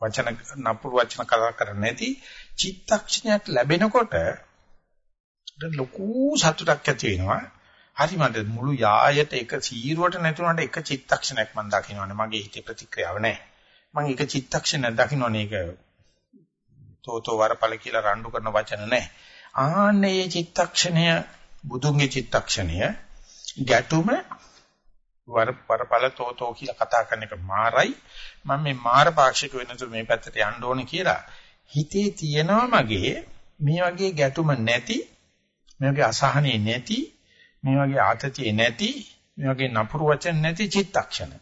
Speaker 1: වචන නපුරු වචන කතා කරන්නේ නැති චිත්තක්ෂණයක් ලැබෙනකොට ලොකු සතුටක් ඇති වෙනවා. හරි මට මුළු යායට එක සීරුවට නැතුණාට එක චිත්තක්ෂණයක් මම දකින්නවනේ මගේ හිතේ ප්‍රතික්‍රියාව නැහැ. මම එක චිත්තක්ෂණයක් දකින්නවනේ ඒක තෝතෝ වරපල කියලා රණ්ඩු කරන වචන නැහැ. ආන්නේ මේ චිත්තක්ෂණය බුදුන්ගේ චිත්තක්ෂණය ගැටුම වර වරපල තෝතෝ කියලා කතා කරන එක මාරයි. මම මේ මාර පාක්ෂික වෙනතු මේ පැත්තට යන්න ඕනේ කියලා හිතේ තියෙනවා මගේ. මේ වගේ ගැටුම නැති මේ වගේ අසහනෙ නැති මේ වගේ ආතතිය නැති මේ වගේ නපුරු වචන නැති චිත්තක්ෂණ.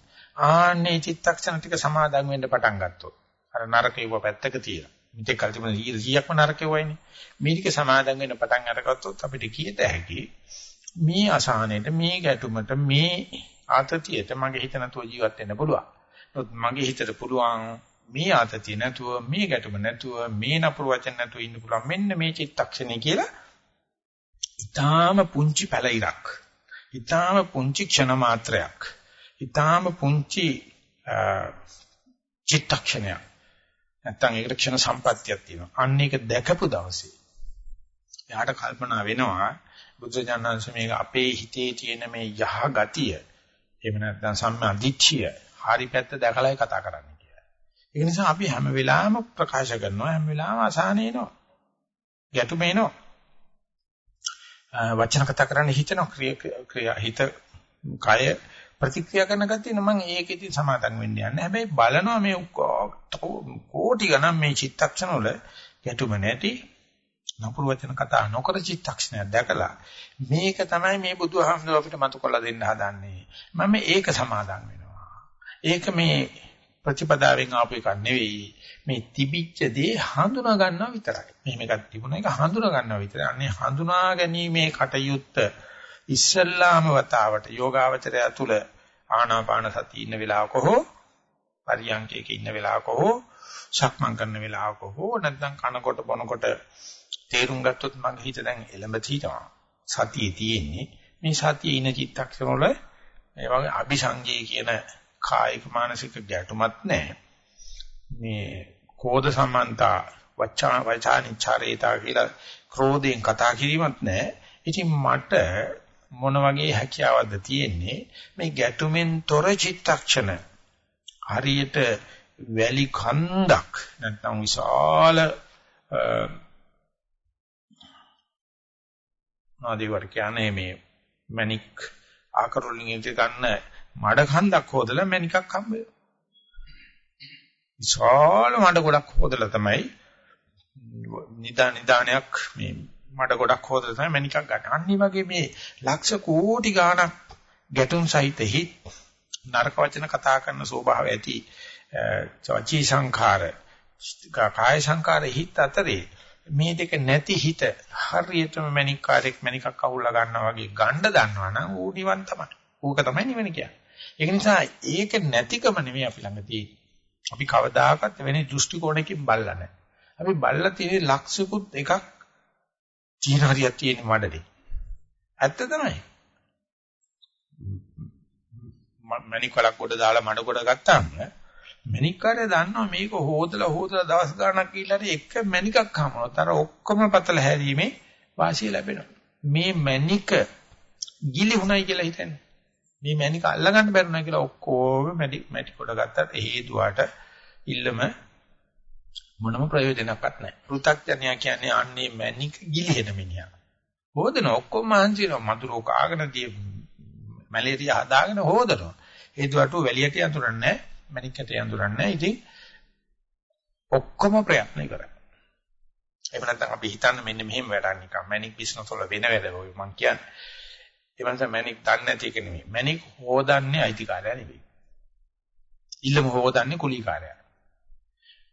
Speaker 1: ආන්නේ චිත්තක්ෂණ ටික සමාදන් වෙන්න පටන් ගත්තොත් අර නරකේව පැත්තක තියලා. මෙතෙක් කල් තිබුණ 100ක්ම නරකේ වයිනේ. මේ ටික සමාදන් වෙන්න පටන් අරගත්තොත් අපිට කීයට හැකි මේ අසහනෙට මේ ගැටුමට මේ ආතතියට මගේ හිත නැතුව ජීවත් වෙන්න පුළුවන්. මගේ හිතට පුළුවන් මේ ආතතිය නැතුව මේ ගැටුම නැතුව මේ නපුරු වචන නැතුව ඉන්න පුළුවන්. මෙන්න මේ චිත්තක්ෂණය කියලා ඊටාම පුංචි පැලිරක් ඊටාම පුංචි ක්ෂණ මාත්‍රයක් ඊටාම පුංචි චිත්තක්ෂණයක් නැත්තම් ඒකට ක්ෂණ සම්පත්තියක් තියෙනවා අන්න ඒක දැකපු දවසේ එයාට කල්පනා වෙනවා බුද්ධ මේක අපේ හිතේ තියෙන මේ යහ ගතිය එහෙම නැත්නම් සම්මා දිට්ඨිය හරි පැත්ත දැකලායි කතා කරන්නේ ඒ නිසා අපි හැම වෙලාවෙම ප්‍රකාශ කරනවා හැම වෙලාවෙම අසහන එනවා. ගැටුම එනවා. වචන කතා කරන්න හිතනවා ක්‍රියා හිත කය ප්‍රතික්‍රියා කරන ගතිය නම් ඒකෙදි සමාදම් වෙන්න යන්නේ. හැබැයි බලනවා මේ කෝටි ගණන් මේ චිත්තක්ෂණ වල ගැටුම නැති නපුරු වචන කතා නොකර චිත්තක්ෂණයක් දැකලා මේක තමයි මේ බුදුහාමුදුරුවෝ අපිට මතු කරලා දෙන්න හදන්නේ. මම ඒක සමාදම් වෙනවා. ඒක මේ ප්‍රතිපදාවෙන් ආපු එකක් නෙවෙයි. මේ තිබිච්ච දේ හඳුනා ගන්නවා විතරයි. මෙහෙම එකක් තිබුණා ඒක හඳුනා ගන්නවා විතරයි. අනේ හඳුනා ගැනීමේ කටයුත්ත ඉස්සල්ලාම වතාවට යෝගාවචරය තුල ආනාපාන සතිය ඉන්න වෙලාවක හෝ පරියන්කයක ඉන්න වෙලාවක හෝ සක්මන් කරන වෙලාවක හෝ නැත්නම් කනකොට බොනකොට තේරුම් ගත්තොත් මගේ හිත දැන් එළඹ තියෙනවා. සතියේ තියෙන්නේ මේ සතියේ ඉන චිත්තක්ෂණ වල මේ වගේ අபிසංජේ කියන කායික මානසික ගැටුමක් නැහැ. මේ කෝධ සම්මන්තා වචා වචානිචාරේතා කියලා ක්‍රෝධයෙන් කතා කිරීමක් නැහැ. ඉතින් මට මොන වගේ හැකියාවක්ද තියෙන්නේ මේ ගැටුමෙන් තොර චිත්තක්ෂණ හරියට වැලි කන්දක් නැත්නම් විශාල නාදීවර කියන්නේ මේ මැනික් ආකරවලින් ඉඳ ගන්න මඩ කන්දක් හොදලා මැනිකක් හම්බ වෙනවා. විශාල මඩ ගොඩක් හොදලා තමයි නිදා නිදානයක් මේ මඩ ගොඩක් හොදලා තමයි මැනිකක් ගන්න. අනිත් වගේ මේ ලක්ෂ කෝටි ගාණක් ගැටුම් සහිත හිත් නරක වචන කතා කරන ස්වභාවය ඇති චවචී සංඛාර කාය සංඛාර හිත අතරේ මේ දෙක නැති හිත හරියටම මැනිකාරයක් මැනිකක් අහුල්ලා ගන්නවා වගේ ගණ්ඩ දන්නවා නම් ඌ නිවන් තමයි. ඌක තමයි නිවන කියන්නේ. ඒක නිසා ඒක නැතිකම නෙමෙයි අපි ළඟ තියෙන්නේ. අපි කවදාකවත් වෙන දෘෂ්ටි කෝණයකින් බලලා නැහැ. අපි බලලා තියෙන ලක්ෂිකුත් එකක් චීන හරියක් තියෙන මඩේ. ඇත්ත තමයි. මණිකලක් කොට දාලා මඩ කොට ගත්තාම මණික්කාරය දන්නවා මේක හොදලා හොදලා දවස් ගාණක් ගිහිල්ලා එක මණිකක් හමනොත් අර ඔක්කොම පතල හැරීමේ වාසිය ලැබෙනවා. මේ මණික ගිලිහුණයි කියලා හිතන්නේ. මේ මණික අල්ලගන්න බැරුණා කියලා ඔක්කොම මැටි මැටි කොට ගත්තට හේතුවට ඉල්ලම මොනම ප්‍රයෝජනයක්වත් නැහැ. පෘථග්ජනයා කියන්නේ අන්නේ මණික ගිලිහෙන මිනිහා. හොදන ඔක්කොම මහන්සියනවා මధుරෝ කාගෙන die මැලේරියා හදාගෙන හොදනවා. හේතුවට වැලියට යඳුරන්නේ මණිකට යඳුරන්නේ. ඉතින් ඔක්කොම ප්‍රයත්න කරා. එහෙම නැත්නම් අපි හිතන්න මෙන්න මෙහෙම වැඩක් නිකන් මැනික් බිස්නස් වල වෙන වැඩ ඔය මං කියන්නේ. ඒ මනස මැනික් දන්නේ නැති එක නෙමෙයි. මැනික් හොදන්නේ අයිතිකාරයා නෙවෙයි. ඉල්ලම හොදන්නේ කුලීකාරයා.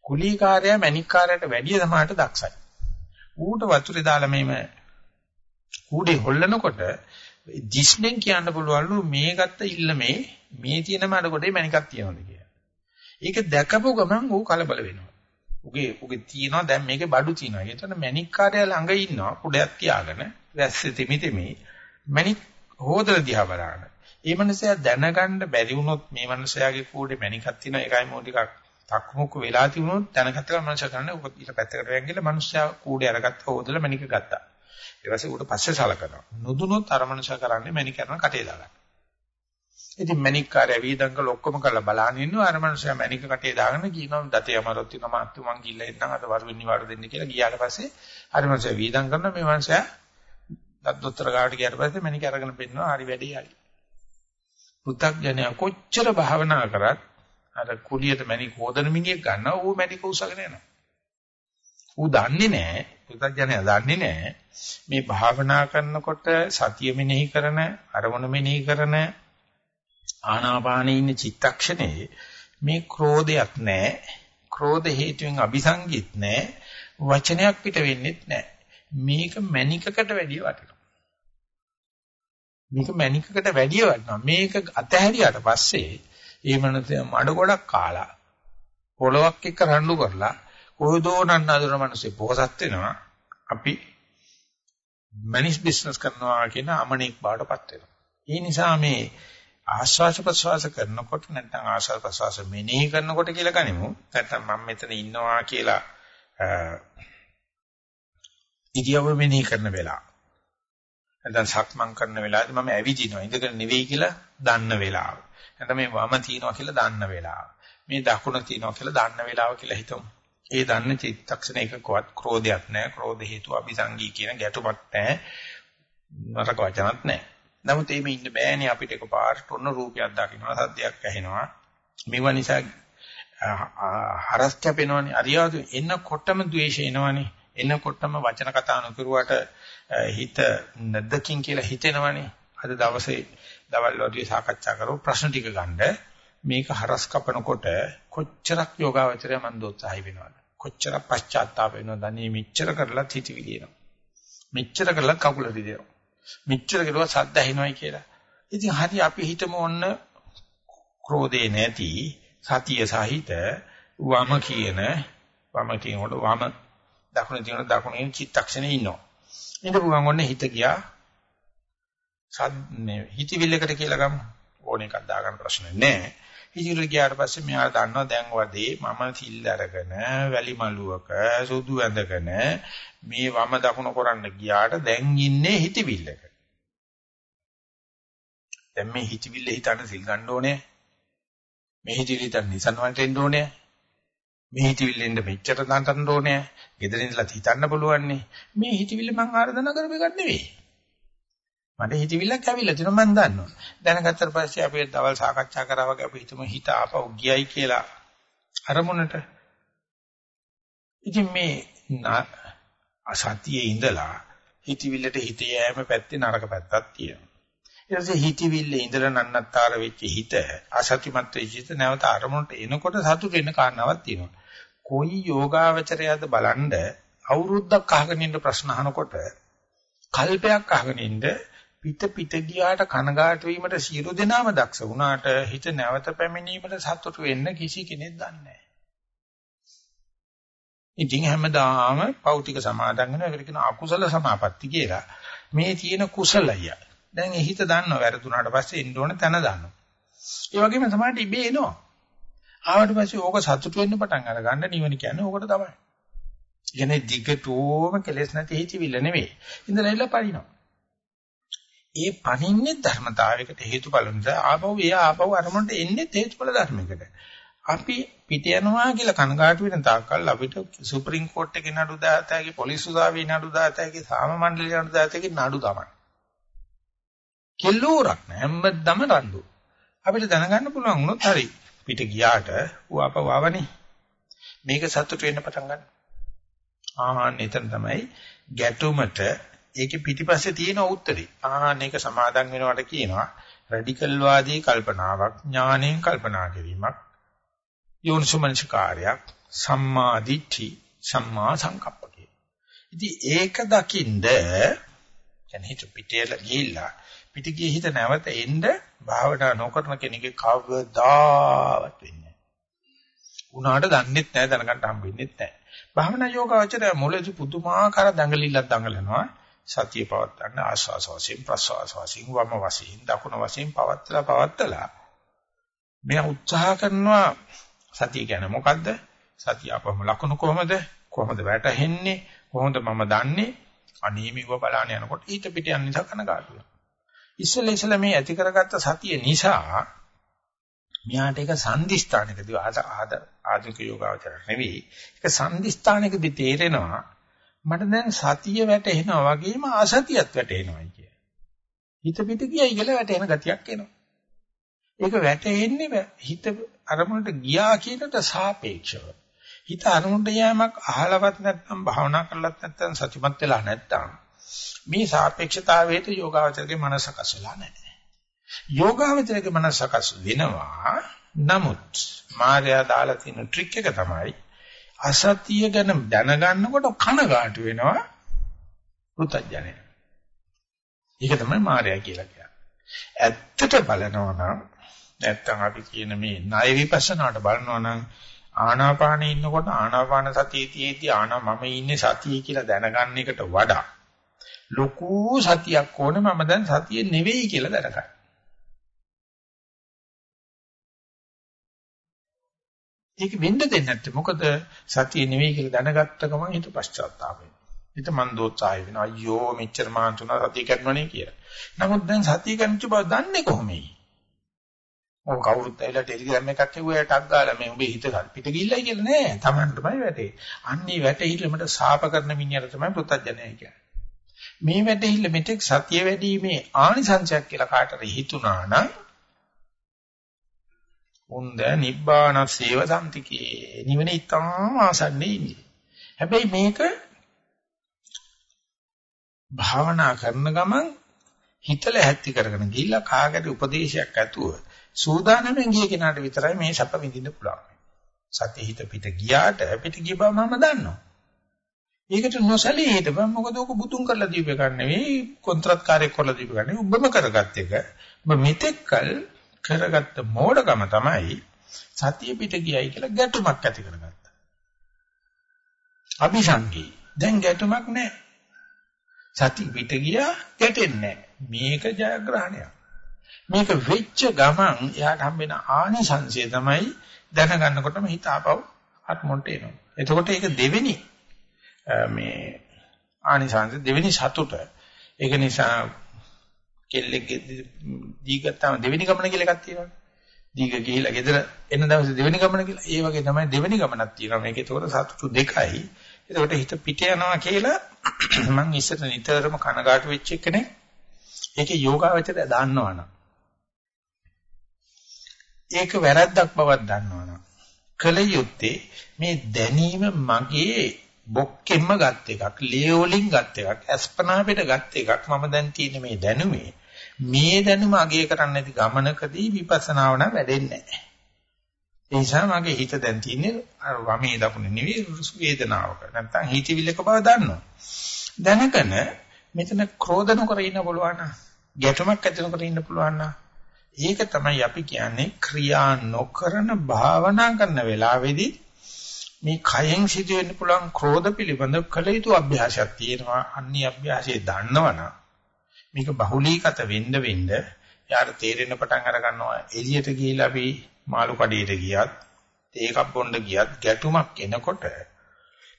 Speaker 1: කුලීකාරයා මැනික්කාරයාට වැඩිය සමානට දක්ෂයි. ඌට වතුරේ දාලා මේම ඌඩේ හොල්ලනකොට දිස්නෙන් කියන්න පුළුවන්ලු මේ ගත්ත ඉල්ලමේ මේ තියෙන මඩ කොටේ මැනිකක් තියෙනවද කියලා. ඒක දැකපු ගමන් ඌ කලබල වෙනවා. උගේ උගේ තියනවා දැන් මේකේ බඩු තියනවා. ඒතන මැනික් කාර්යය ළඟ ඉන්නවා කුඩයක් තියාගෙන වැස්සේ තිමි තිමි මැනික් හොදලා දිහා බලන්න. ඒ මනුස්සයා දැනගන්න බැරි වුණොත් මේ මනුස්සයාගේ කූඩේ මැනිකක් තියෙනවා ඒකයි මො ටිකක් තක්මුක්ක වෙලා තිබුණොත් දැනගත්ත ගමන් මනුස්සයා කරන්නේ ඔක ඊට පැත්තකට වෙන් ගිහලා මනුස්සයා කූඩේ අරගත්ත හොදලා මැනික ගත්තා. ඊට පස්සේ උඩ පස්සේ සලකනවා. නුදුනොත් අර මනුස්සයා කරන්නේ මැනික කරන කටේ දාගන්න. ඉතින් මැනික් කාර්ය වීදංගල ඔක්කොම කරලා බලන ඉන්නවා අර මනුස්සයා මැනික කටේ දාගෙන කියනවා දතේ අමරොත් තියෙනවා මාත්තු මං ගිල්ල එන්නම් අද වරු වෙන්නේ වාර දෙන්න කියලා ගියාට පස්සේ අර මනුස්සයා වීදං කරනවා මේ මනුස්සයා දත් දොස්තර ගාවට ගියාට පස්සේ මැනික අරගෙන පෙන්නනවා හරි වැඩේ හරි. පු탁ජනයා කොච්චර භාවනා කරත් අර කුලියට මැනික හොදන මිනිහෙක් ගන්නවා ඌ මැනික උසගෙන යනවා. ඌ දන්නේ නැහැ පු탁ජනයා දන්නේ නැහැ මේ භාවනා කරනකොට සතිය මෙනෙහි කරන අරමුණ මෙනෙහි කරන ආනාපානයේ ඉන්න චිත්තක්ෂණේ මේ ක්‍රෝධයක් නැහැ. ක්‍රෝධ හේතුවෙන් අபிසංගිත් නැහැ. වචනයක් පිට වෙන්නෙත් නැහැ. මේක මණිකකට වැඩිය වටිනවා. මේක මණිකකට වැඩිය වටිනවා. මේක අතහැරියාට පස්සේ ඒ මනස මඩ ගොඩක් කාලා පොලොවක් එක්ක රණ්ඩු කරලා කොහොදෝ නන්නදර මිනිස්සේ පොහසත් වෙනවා. අපි මනිස් බිස්නස් කරනවා කියන අමණෙක් බාටපත් වෙනවා. ඒ නිසා මේ ආශ්වාස ප්‍රශ්වාස කරනකොට නැත්නම් ආශ්වාස ප්‍රශ්වාස මෙනෙහි කරනකොට කියලා ගනිමු. නැත්නම් මම මෙතන ඉන්නවා කියලා ඉදියව මෙනෙහි කරන වෙලාව. නැත්නම් සක්මන් කරන වෙලාවදී මම ඇවිදිනවා. ඉඳගෙන නෙවෙයි කියලා දන්න වෙලාව. නැත්නම් මේ වම තියනවා කියලා දන්න වෙලාව. මේ දකුණ තියනවා කියලා දන්න වෙලාව කියලා හිතමු. ඒ දන්න චිත්තක්ෂණ එකකවත් ක්‍රෝධයක් නැහැ. ක්‍රෝධ හේතු අபிසංගී කියන ගැටුමක් නැහැ. නරක වචනක් නැහැ. නමුත් එහෙම ඉන්න බෑනේ අපිට එකපාරට ඔන්න රූපයක් දකින්නවා සද්දයක් ඇහෙනවා. මේව නිසා හරස් කැපෙනවනේ. අරියාදු එන්නකොටම ද්වේෂය එනවනේ. එන්නකොටම වචන කතා නොකරුවට හිත නැද්දකින් කියලා හිතෙනවනේ. අද දවසේ දවල් වලදී සාකච්ඡා කරමු ප්‍රශ්න ටික ගන්න. මේක හරස් කපනකොට කොච්චරක් යෝගාවචරය මන් දෝත්සහයි වෙනවද? කොච්චර පශ්චාත්තාප වෙනවද? අනේ මෙච්චර කරලා හිතවිලි එනවා. මෙච්චර කරලා කකුල රිදෙනවා. මෙච්චර කෙරුවා සද්ද ඇහෙනවයි කියලා. ඉතින් හරි අපි හිතමු ඔන්න ක්‍රෝධේ නැති සතිය සහිත වම කියන වම කියනකොට වම දකුණ තියෙන දකුණේ චිත්තක්ෂණේ ඉන්නවා. ඉඳපු ගමන් ඔන්න හිත ගියා සද් මේ හිතවිල්ලකට කියලා ගමු. ඕන එකක් දාගන්න ප්‍රශ්න නැහැ. හිතවිල්ල ගියාට පස්සේ මෙයා දන්නවා දැන් වදේ මම සිල් අරගෙන වැලි මලුවක සුදු ඇඳගෙන මේ වම දකුණ කරන්න ගියාට දැන් ඉන්නේ හිතවිල්ලක. දැන් මේ හිතවිල්ල හිතන්න සිල් ගන්න ඕනේ. මේ හිතවිල්ල හිතන්න නිසන් වලට එන්න ඕනේ. මේ හිතවිල්ලෙන්ද මෙච්චර දන්තන්න ඕනේ. ගෙදරින් ඉඳලා හිතන්න පුළුවන් මේ හිතවිල්ල මං ආරාධනා කරපු එකක් නෙවෙයි. මට හිතවිල්ලක් ඇවිල්ලා තියෙනවා මං දන්නවා. දැනගත්තට පස්සේ අපි දවල් සාකච්ඡා කරා වගේ අපි හිතමු හිත ආපහු ගියයි කියලා අරමුණට. ඉතින් මේ අසතියේ ඉඳලා හිතවිල්ලට හිත යෑම පැත්තේ නරක පැත්තක් තියෙනවා. ඊට පස්සේ හිතවිල්ලේ ඉඳලා නන්නත්තර වෙච්ච හිත අසතිමත් වෙච්ච හිත නැවත අරමුණට එනකොට සතුට වෙන කාරණාවක් තියෙනවා. කොයි යෝගාවචරයද බලන්ඩ අවුරුද්දක් අහගෙන ඉන්න ප්‍රශ්න අහනකොට කල්පයක් අහගෙන ඉන්න පිට පිට ගියාට කනගාටු වීමට සියලු දෙනාම දක්ෂ වුණාට හිත නැවත පැමිණීමට සතුටු වෙන්න කිසි කෙනෙක් දන්නේ නැහැ. ඉතින් හැමදාම පෞතික සමාදන් වෙන එකට කියන අකුසල සමාපatti කියලා. මේ තියෙන කුසලය. දැන් ඒ හිත දන්නව වැරදුනාට පස්සේ එන්න ඕන තැන දන්නවා. ඒ වගේම තමයි ඉබේ එනවා. ආවට පස්සේ ඕක සතුට වෙන්න පටන් අර ගන්න නිවන කියන්නේ ඕකට තමයි. කියන්නේ දිගටම කෙලෙස් නැති හිතවිල්ල නෙවෙයි. ඉඳලා ඉල්ල පරිණාම. ඒ පණින්නේ ධර්මතාවයකට හේතුඵල නිසා ආපහු එයා ආපහු අරමුණට එන්නේ හේතුඵල ධර්මයකට. අපි පිට යනවා කියලා කනගාටු වෙන තාක්කල් අපිට සුප්‍රීම කෝර්ට් එකේ නඩු දාතයගේ පොලිස් උසාවියේ නඩු දාතයගේ සාම මණ්ඩලයේ නඩු දාතයගේ නඩු තමයි. කෙල්ලෝරක් නෑ හැමදම රණ්ඩු. අපිට දැනගන්න පුළුවන් වුණොත් හරි පිට ගියාට ඌ ආපහු ආවනේ. මේක සතුට වෙන්න පටන් ගන්නවා. ආහන් එතන තමයි ගැටුමට ඒකේ පිටිපස්සේ තියෙන උත්තරේ. ආහන් ඒක සමාදන් වෙනවට කියනවා රැඩිකල් වාදී කල්පනාවක් ඥාණයෙන් කල්පනා කිරීමක් යෝනිසමනසිකාරයක් සම්මා දිට්ඨි සම්මා සංකප්පකේ. ඉතින් ඒක දකින්ද දැන් හිත පිටේල ගිහිල්ලා පිටිගිය හිත නැවත එන්න භාවනා නොකරන කෙනෙක්ගේ කවදාවත් වෙන්නේ නැහැ. උනාට දන්නෙත් නැහැ දැනගන්න හම්බෙන්නෙත් නැහැ. භාවනා යෝගාචරය මුලදී පුදුමාකාර දඟලිල්ලක් දඟලනවා. සතිය පවත්තන්න ආස්වාස වශයෙන් ප්‍රස්වාස වශයෙන් වම වශයෙන් දකුණ වශයෙන් පවත්තලා පවත්තලා මෙයා උත්සාහ කරනවා සතිය කියන්නේ මොකද්ද? සතිය අපම ලකුණු කොහමද? කොහොමද වැටහෙන්නේ? කොහොමද මම දන්නේ? අනේ මේව බලන්න යනකොට ඊට පිට යන නිසා කනගාටුයි. ඉස්සෙල්ලා ඉස්සෙල්ලා මේ ඇති කරගත්ත සතිය නිසා මෙයාට ඒක සංදිස්ථානකදී ආද ආද ආධුනික යෝගාවචර නෙවෙයි. ඒක සංදිස්ථානකදී තේරෙනවා මට දැන් සතිය වැටෙනවා වගේම අසතියත් වැටෙනවා කිය. හිත පිට ගියයි කියලා වැටෙන ගතියක් එනවා. ඒක වැටෙන්නේ හිත අරමුණට ගියා කියනට සාපේක්ෂව. හිත අරමුණට යෑමක් අහලවත් නැත්නම් භාවනා කරලත් නැත්නම් සතිමත් වෙලා නැත්නම් මේ සාපේක්ෂතාවයට යෝගාවචරගේ මනස සකස් වෙලා නැහැ. යෝගාවචරගේ මනස සකස් වෙනවා. නමුත් මායя දාලා තියෙන ට්‍රික් එක තමයි අසතිය ගැන දැනගන්නකොට කනගාටු වෙනවා පුතඥය. ඒක තමයි මායя කියලා කියන්නේ. ඇත්තට බලනවා නම් නැත්තම් අපි කියන මේ ණය විපස්සනාට බලනවා නම් ආනාපානෙ ඉන්නකොට ආනාපාන සතිය තියේදී ආනා මම ඉන්නේ සතියේ කියලා දැනගන්න එකට වඩා ලොකු සතියක් ඕනේ මම දැන් සතියේ නෙවෙයි කියලා දැනගන්න. ඒක වෙන්න දෙන්නේ නැත්තේ මොකද සතිය නෙවෙයි කියලා දැනගත්ත ගමන් හිත පශ්චාත්තාප වෙනවා. හිත මන්දෝත්සාහය වෙනවා. අයියෝ මෙච්චර මාන්තුනා සතිය කරනවනේ කියලා. නමුත් දැන් සතිය කරනච බව දන්නේ කොහොමයි? ඔව් කවුරුත් ඇවිල්ලා ටෙලිග්‍රෑම් එකක් කිව්වා ටක් ගාලා මේ උඹේ හිත පිට ගිල්ලයි කියලා නෑ. Tamanටමයි වැටේ. අන්නේ වැටෙහිල්ලමට සාප කරන මිනිහට තමයි පුත්තජනය කියන්නේ. මේ වැටෙහිල්ල මෙතෙක් සතිය වැඩිීමේ ආනිසංශයක් කියලා කාටද හිතුණා නම් උන්ද නිබ්බානසේව සම්තිකේ නිවන ඉතාම ආසන්නේ ඉන්නේ. හැබැයි මේක භාවනා කරන ගමන් හිතල හැත්ති කරගෙන ගිහිල්ලා කාගට උපදේශයක් ඇතුව සූදානම්ෙන් ගිය කෙනාට විතරයි මේ සැප විඳින්න පුළුවන්. සත්‍ය හිත පිට ගියාට පිට ගිය බව මම දන්නවා. ඒකට නොසලී හිටපන් මොකද ඔක බුතුන් කරලා දීප එකක් නෙවෙයි කොන්ත්‍රාත් කාර්යයක් කරලා දීප එකක් නෙවෙයි ඔබම කරගත් එක. ඔබ මෙතෙක්කල් කරගත්ත මෝඩකම තමයි සතිය පිට ගියයි කියලා ගැටුමක් ඇති කරගත්තා. අபிසංගී. දැන් ගැටුමක් නැහැ. සතිය පිට ගියා ගැටෙන්නේ මේක ජයග්‍රහණයක්. මේක වෙච්ච ගමන් එයාට හම්බෙන ආනිසංසය තමයි දැනගන්නකොටම හිත ආපහු අත්මොන්ට එනවා. එතකොට ඒක දෙවෙනි මේ ආනිසංස දෙවෙනි සතුට. ඒක නිසා කෙල්ලෙක් දීගත්තාම දෙවෙනි ගමන කියලා එකක් තියෙනවානේ. දීග ගිහිලා ගෙදර එන දවසේ දෙවෙනි ගමන කියලා. ඒ වගේ තමයි දෙවෙනි ගමනක් තියෙනවා. මේක ඒතකොට සතුටු දෙකයි. ඒතකොට හිත පිට යනවා කියලා මම ඉස්සර නිතරම කනගාටු වෙච්ච එකනේ. ඒකේ යෝගාවචරය දාන්නවනම්. ඒක වැරද්දක් බවක් දන්නවනම්. කල යුත්තේ මේ දැනීම මගේ බොක්කෙම්ම ගත් එකක්, ලේ වලින් ගත් එකක්, අස්පනා පිට ගත් එකක් මම දැන් තියෙන මේ දැනුමේ මේ දැනුම අගය කරන්නේ නැති ගමනකදී විපස්සනාව නම් වැඩෙන්නේ නැහැ. ඒ නිසා මගේ හිත දැන් තියෙන්නේ අර වමේ දකුණේ නෙවෙයි වේදනාවක. නැත්තම් හිතවිල්ලක බව දන්නවා. දැනගෙන මෙතන ක්‍රෝධ නොකර ඉන්න පුළුවන් නම්, ගැටුමක් ඇති නොකර ඉන්න පුළුවන් නම්, ඒක තමයි අපි කියන්නේ ක්‍රියා නොකරන භාවනා කරන වෙලාවේදී මේ කයෙන් සිදුවෙන්න පුළුවන් ක්‍රෝධ පිළිබඳ කළ යුතු අභ්‍යාසයක් තියෙනවා. අන්නේ අභ්‍යාසය දන්නවනම් මේක බහුලීගත වෙන්න වෙන්න යාට තේරෙන්න පටන් අර ගන්නවා. එළියට ගිහිල්ලා අපි මාළු කඩේට ගියත් ඒකක් බොන්න ගියත් ගැටුමක් එනකොට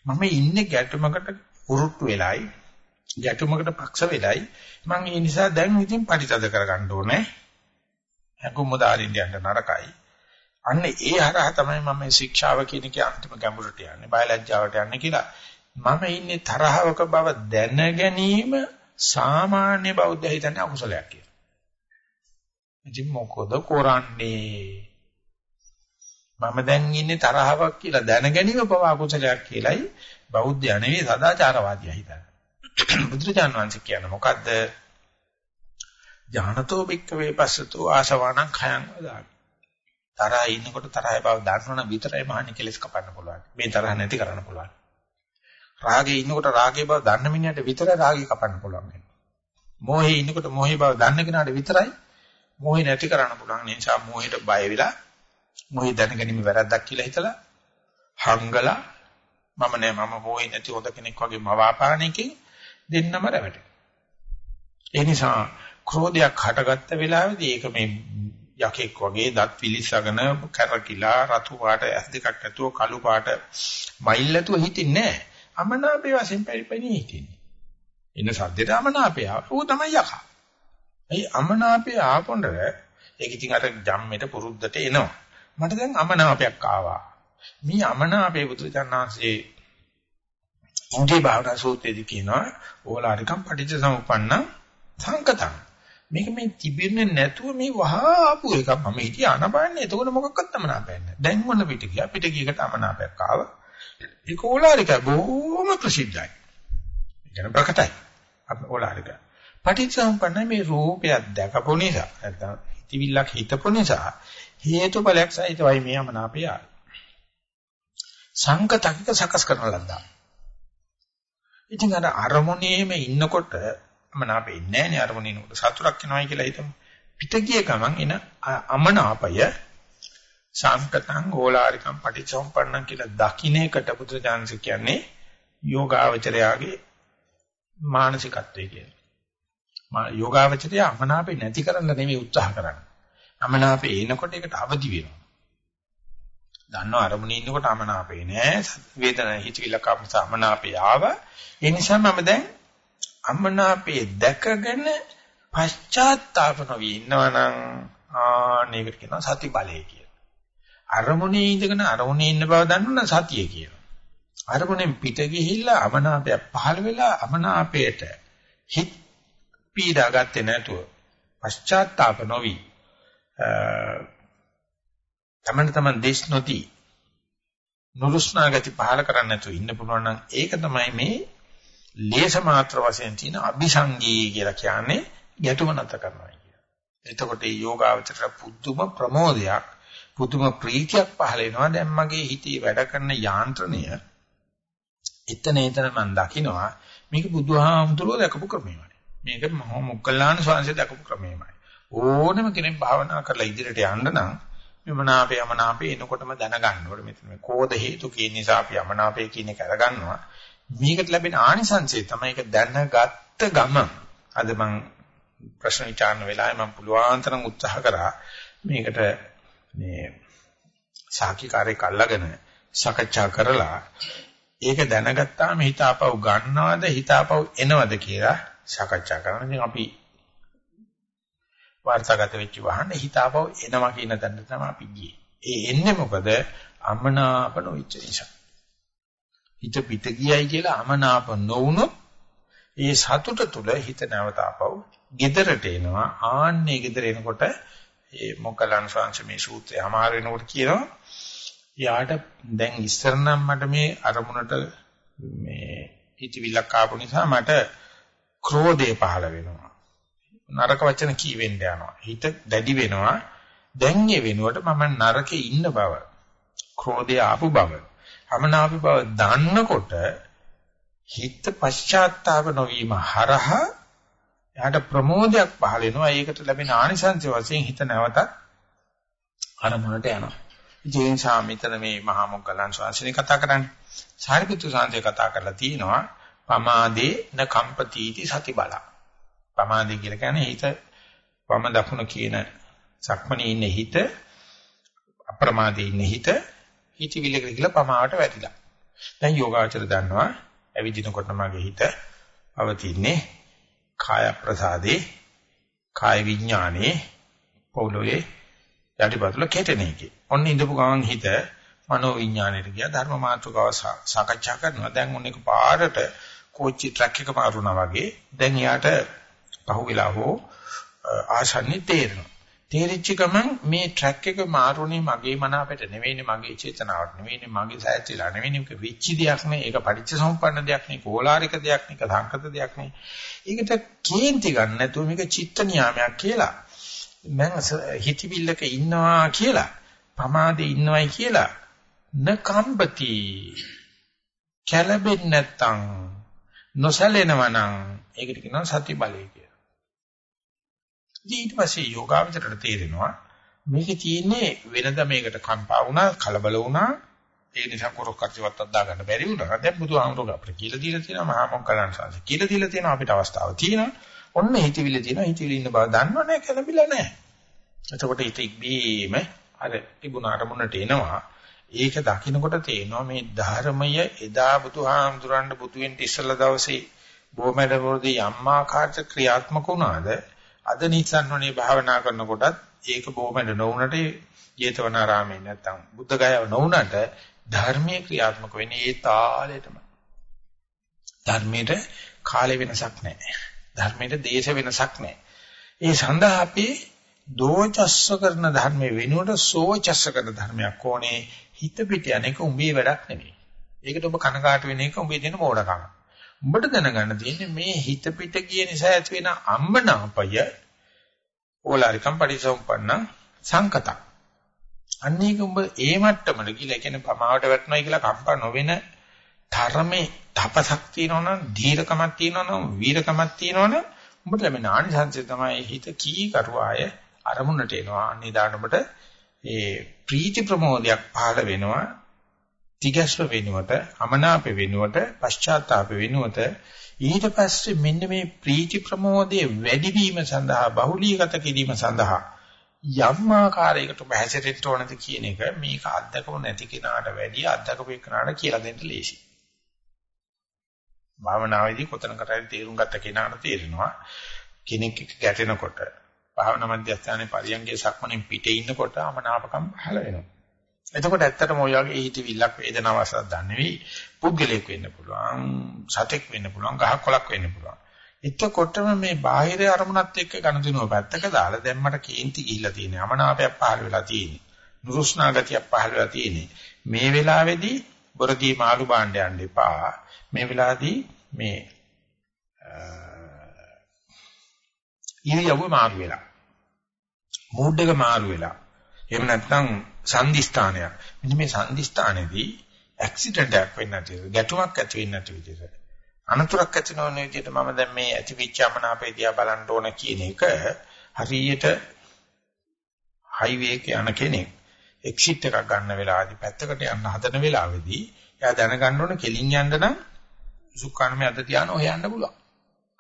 Speaker 1: මම ඉන්නේ ගැටුමකට උරුට්ටු වෙලයි ගැටුමකට පක්ෂ වෙලයි. මම ඒ නිසා දැන් ඉතින් පරිතද කරගන්න ඕනේ. හැකුම් මුදාරින්න යන්න නරකයි. අන්න ඒ හරහා තමයි මම මේ ශික්ෂාව කියන එකේ අන්තිම ගැඹුරට යන්නේ බයලජ්ජාවට යන්නේ කියලා. මම ඉන්නේ තරහවක බව දැන ගැනීම සාමාන්‍ය බෞද්ධ හිතන්නේ අකුසලයක් කියලා. ඉතින් මොකද කරන්නේ? මම දැන් ඉන්නේ තරහවක් කියලා දැන ගැනීම පව අකුසලයක් කියලයි බෞද්ධය නෙවෙයි සදාචාරවාදියා හිතන්නේ. බුදුරජාණන් වහන්සේ කියන්නේ මොකද්ද? ඥානතෝ බික්කවේ පස්සතෝ ආසවාණං khයං වදාමි. තරහා ඉන්නකොට තරහේ බව දන්නවනම් විතරයි මහන්නේ කෙලස් කපන්න පුළුවන්. මේ තරහ නැති කරන්න පුළුවන්. රාගේ ඉන්නකොට රාගේ බව දන්න මිනිහට විතරයි රාගේ කපන්න පුළුවන්. මොහේ ඉන්නකොට මොහේ බව දන්න කෙනාට විතරයි මොහේ නැති කරන්න පුළුවන්. ඒ නිසා මොහේට බය වෙලා මොහේ දැනගැනීම වැරද්දක් කියලා හිතලා හංගලා මම නෑ මම මොහේ නැති හොඳ කෙනෙක් වගේ මවාපාන එකෙන් දෙන්නම රැවටෙනවා. ඒ නිසා ක්‍රෝධයක් හටගත්ත වෙලාවේදී ඒක මේ යකෙක් වගේ දත් විලිසගෙන කරකිලා රතු පාට ඇස් දෙකක් ඇතුව කළු පාට මයිල් ඇතුව හිටින්නේ නැහැ. අමනාපේ වශයෙන් පරිපණී හිටින්නේ. එන සද්දේට අමනාපය. ඌ තමයි යකා. ඒ අමනාපය ආපොඬ ඒක ඉතින් අර ජම්මෙට පුරුද්දට එනවා. මට දැන් අමනාපයක් ආවා. මේ අමනාපේ බුදුචානන්සේ ඉන්ද්‍රිය භාවනා සූත්‍රයේදී කියනවා ඕලාරිකම් පටිච්ච සමුප්පන්න සංකතං මේක මේ තිබෙන්නේ නැතුව මේ වහා ආපු එකක් මම හිතිය අනබන්නේ එතකොට මොකක්වත් තමනාපෑන්නේ දැන් මොන පිට ගියා පිට ගියකට අමනාපයක් ආවා ඒක ඕලාරික බොහොම ප්‍රසිද්ධයි කියන ප්‍රකටයි. අප ඕලාරික. පටිච්චසමුප්පන්න මේ රූපයක් දැකපු නිසා නැත්නම් හිතවිල්ලක් හිතපු නිසා හේතුඵලයක් සහිතවයි මේ අමනාපය සංකතකික සකස් කරන ලද්දා. ඉතින් අර අරමුණේම ඉන්නකොට අමනාපෙ ඉන්නේ නැහැ නේ අරමුණිනකොට සතුටක් එනවයි කියලා හිතමු. පිට ගිය ගමන් එන අමනාපය සංකතං ඕලාරිකම් පටිච්චසමුප්පන්නං කියලා දකින්නකට පුදුජානස කියන්නේ යෝගාවචරයාගේ මානසිකත්වය කියලා. මා යෝගාවචරය අමනාපේ නැති කරන්න නෙමෙයි උත්සාහ කරන්නේ. අමනාපේ එනකොට ඒකට අවදි වෙනවා. දන්නව අරමුණේ ඉන්නකොට අමනාපේ නෑ වේදනාව හිතවිල්ල කාපස අමනාපේ ආව ඒ නිසා මම දැන් අමනාපේ දැකගෙන පශ්චාත්තාප නොවි ඉන්නවනම් ආනේකට කියනවා සති බලය කියලා. අරමුණේ ඉඳගෙන අරමුණේ ඉන්න බව දන්නවනම් සතිය කියනවා. අරමුණෙන් පිට ගිහිල්ලා අමනාපය පහළ වෙලා අමනාපයට හිත පීඩා ගත්තේ නැතුව පශ්චාත්තාප නොවි තමන්න තමන් දේශ නොති නුරුස්නා ගති පහල කරන්නේ නැතුව ඉන්න පුළුවන් නම් ඒක තමයි මේ ලේස මාත්‍ර වශයෙන් තියෙන අபிසංගී කියලා කියන්නේ ගැටුම නැත කරනවා කියන. එතකොට මේ යෝගාවචර පුදුම ප්‍රමෝදයක් පුදුම ප්‍රීතියක් පහල වෙනවා. දැන් මගේ හිතේ වැඩ කරන යාන්ත්‍රණය එතන එතන මම දකිනවා මේක බුදුහාමුදුරුවෝ දැකපු ක්‍රමයමයි. මේක මහ මොග්ගල්ලාන ස්වාමීන් දැකපු ක්‍රමයමයි. ඕනම කෙනෙක් භාවනා කරලා ඉදිරියට යන්න නම් මෙමනාපේ යමනාපේ එනකොටම දැනගන්න ඕනේ. මෙතන මේ කෝධ හේතු කියන නිසා අපි යමනාපේ කියන එක අරගන්නවා. මේකට ලැබෙන ආනිසංසය තමයි ඒක දැනගත්ත ගම. අද මම ප්‍රශ්න විචාරණ වෙලාවේ මම පුළුවන් තරම් උත්සාහ කරා මේකට මේ සාකිකාරයක් අල්ලගෙන සාකච්ඡා කරලා ඒක දැනගත්තාම හිත ආපහු ගන්නවද හිත ආපහු එනවද කියලා සාකච්ඡා කරනවා. ඉතින් අපි වාර්තාගත වෙච්ච වහන්න හිත ආපහු එනවා කියන තැන තමයි අපි ගියේ. ඒ එන්නේ මොකද? අමනාප නොවිච්ච නිසා. හිත පිට ගියයි කියලා අමනාප නොවුනොත් ඒ සතුට තුල හිත නැවත ආපහු gedරට එනවා ආන්නේ gedර එනකොට ඒ මොකලන් ශාංශ මේ සූත්‍රය අමාර වෙනකොට කියනවා. යාට දැන් ඉස්සර නම් මට මේ අරමුණට මේ හිතවිල්ලක් ආපු නිසා මට ක්‍රෝධය පහළ වෙනවා. නරක වචන කීවෙන්න යනවා. හිත දැඩි වෙනවා. දැන් ඒ වෙනුවට මම නරකේ ඉන්න බව ක්‍රෝධය ආපු බව අමනාප බව දන්නකොට හිත පශ්චාත්තාප නොවීම හරහා එයාට ප්‍රමෝදයක් පහළ වෙනවා. ඒකට ලැබෙන ආනිසංස වශයෙන් හිත නැවතත් අරමුණට යනවා. ජීන් සාමිතන මේ මහා මොග්ගලන් ශාසනය කතා කරන්නේ. සාරිපුත්‍ර සාන්තය කතා කරලා තියෙනවා පමාදේ න කම්පතිටි සති බල. පමාදේ කියලා කියන්නේ හිත වම දකුණ කියන සක්මණේ ඉන්න හිත අප්‍රමාදේ ඉන්න හිත හිතවිල්ලකට කියලා පමාවට වැටිලා. දැන් යෝගාචර දන්නවා ඇවිදිනකොට මගේ හිත පවතින්නේ කාය ප්‍රසාදේ කාය විඥානේ පොළොවේ යටිපතුල කෙටෙන එකේ. ඔන්න ඉඳපු ගමන් හිත මනෝ විඥාණයට ගියා ධර්ම මාතෘකාව සාකච්ඡා කරනවා. දැන් ඔන්න එක පාරට කෝච්චි ට්‍රක් එක මාරුණා වගේ දැන් යාට පහුවෙලා හෝ ආසන්නි තේරෙනවා. තේරිච්ච ගමන් මේ ට්‍රැක් එක මාරුනේ මගේ මන අපිට නෙවෙයිනේ මගේ චේතනාවට නෙවෙයිනේ මගේ සෑච්චිලා නෙවෙයිනේ. මේක වෙච්ච දෙයක් නේ. ඒක පරිච්ඡ සම්පන්න දෙයක් නේ කෝලාරික දෙයක් නේ සංකත දෙයක් නේ. ඒකට කේන්ති ගන්න නැතුව මේක චිත්ත නියාමයක් කියලා. මම හිතවිල්ලක ඉන්නවා කියලා පමාදේ ඉන්නවයි කියලා. නකම්පති කැළඹෙන්නේ නැත්තම් නොසැලෙනවනම් ඒකට කියනවා සති බලය කියලා. ඊට පස්සේ යෝගාවචරයට තේරෙනවා මේකේ තියෙන්නේ වෙනද මේකට කම්පා වුණා කලබල වුණා ඒ නිසා කොරක්කච්චවත් අද්දා ගන්න බැරි වුණා. දැන් බුදුහාමුදුරුවෝ අපිට කියලා දීලා තියෙනවා මහා මොග්ගලන් සාසි. කියලා දීලා තියෙනවා අපිට අවස්ථාව තියෙනවා. ඔන්න හිතවිල්ල තියෙනවා. හිතවිල්ල ඉන්න බව දන්නවනේ කලබිලා නැහැ. එතකොට හිත ඉබ්බීම අර තිබුණ අරමුණට එනවා. ඒක දකින්නකොට තේනවා මේ ධර්මය එදා බුදුහාමුදුරන්ට බුදු වෙන්න ඉස්සලා දවසේ බොමැඩවලදී යම්මාකාරට ක්‍රියාත්මක වුණාද අද නිසන්වනේ භාවනා කරනකොටත් ඒක බොහොමද නොවුනට ජේතවනාරාමේ නැත්තම් බුද්ධ ගයාව නොවුනට ධර්මයේ ක්‍රියාත්මක වෙන්නේ ඒ තාලෙටම. ධර්මයේ කාලේ වෙනසක් නැහැ. ධර්මයේ දේශ වෙනසක් නැහැ. ඒ සඳහා අපි දෝචස්ස කරන ධර්මයේ වෙනුවට සෝචස්ස කරන ධර්මයක් ඕනේ හිත පිට යන්නේක උඹේ වැඩක් නෙමෙයි. ඒකට ඔබ කනකාට වෙන එක උඹේ දෙන මෝඩකම. උඹට දැනගන්න තියෙන්නේ මේ හිත පිට ගිය නිසා ඇති වෙන අම්මනාපය ඕලාරිකම් පරිසම්පන්න සංකතක්. අන්න ඒක උඹ ඒ මට්ටමට ගිහලා කියන්නේ පමාවට වැටෙනවා කියලා කම්පා නොවෙන ධර්මේ තපසක් තියෙනවනම් ධීරකමක් තියෙනවනම් වීරකමක් තියෙනවනම් උඹට ලැබෙන ආනිසංසය තමයි හිත කී කරුවාය අරමුණට එනවා. අනිදාන උඹට ඒ ප්‍රීති ප්‍රමෝදයක් පහළ වෙනවා. තිගැස්ම වෙනුවට, අමනාප වෙනුවට, පශ්චාත්තාප වෙනුවට ඊට පස්සේ මෙන්න මේ ප්‍රීති ප්‍රමෝදයේ වැඩිවීම සඳහා බහුලීගත කිරීම සඳහා යම් ආකාරයකට බහැසෙට ඕනද කියන එක මේක අත්දකව නැති කෙනාට වැඩිය අත්දකපු කෙනාට කියලා දෙන්න ලේසි. භාවනාවේදී කොතනකටද තේරුම් ගත්ත කෙනාට තේරෙනවා කෙනෙක් ගැටෙනකොට භාවනා මධ්‍යස්ථානයේ පරියංගයේ සක්මණෙන් පිටේ ඉන්නකොට අමනාපකම් පහළ වෙනවා. එතකොට ඇත්තටම ඔය වගේ හිතවිල්ලක් වේදනාවක් අසක් දන්නේ නෙවෙයි. පුද්ගලයෙක් වෙන්න පුළුවන් සතෙක් වෙන්න පුළුවන් ගහක් කොලක් වෙන්න පුළුවන්. එතකොටම මේ බාහිර අරමුණත් එක්ක ගනුදෙනුව පැත්තක දාලා දැන් මට කේන්ති ගිහිල්ලා තියෙනවා අමනාපයක් පහළ වෙලා තියෙන්නේ. නුරුස්නා ගතියක් පහළ වෙලා තියෙන්නේ. මේ වෙලාවේදී බොරදී මාළු බාණ්ඩ යන්න එපා. මේ වෙලාවේදී මේ ඉරියව්ව මාරු වෙලා. මූඩ් එක මාරු වෙලා. එහෙම නැත්නම් සංදිස්ථානයක්. මෙන්න මේ සංදිස්ථානයේදී ඇක්සිඩන්ට් එකක් වෙන්න නැති ගැටුමක් ඇති වෙන්න නැති විදිහට අනතුරක් ඇති නොවන විදිහට මම දැන් මේ ඇතිවිච්ච අමනාපේ දිහා බලන්න ඕන කියන එක හරියට හයිවේ එක යන කෙනෙක් එක්සිට් එකක් ගන්න වෙලාවදී පැත්තකට යන්න හදන වෙලාවේදී එයා දැනගන්න ඕන කෙලින් යන්න නම් සුඛානමේ අද තියාන හොයන්න පුළුවන්.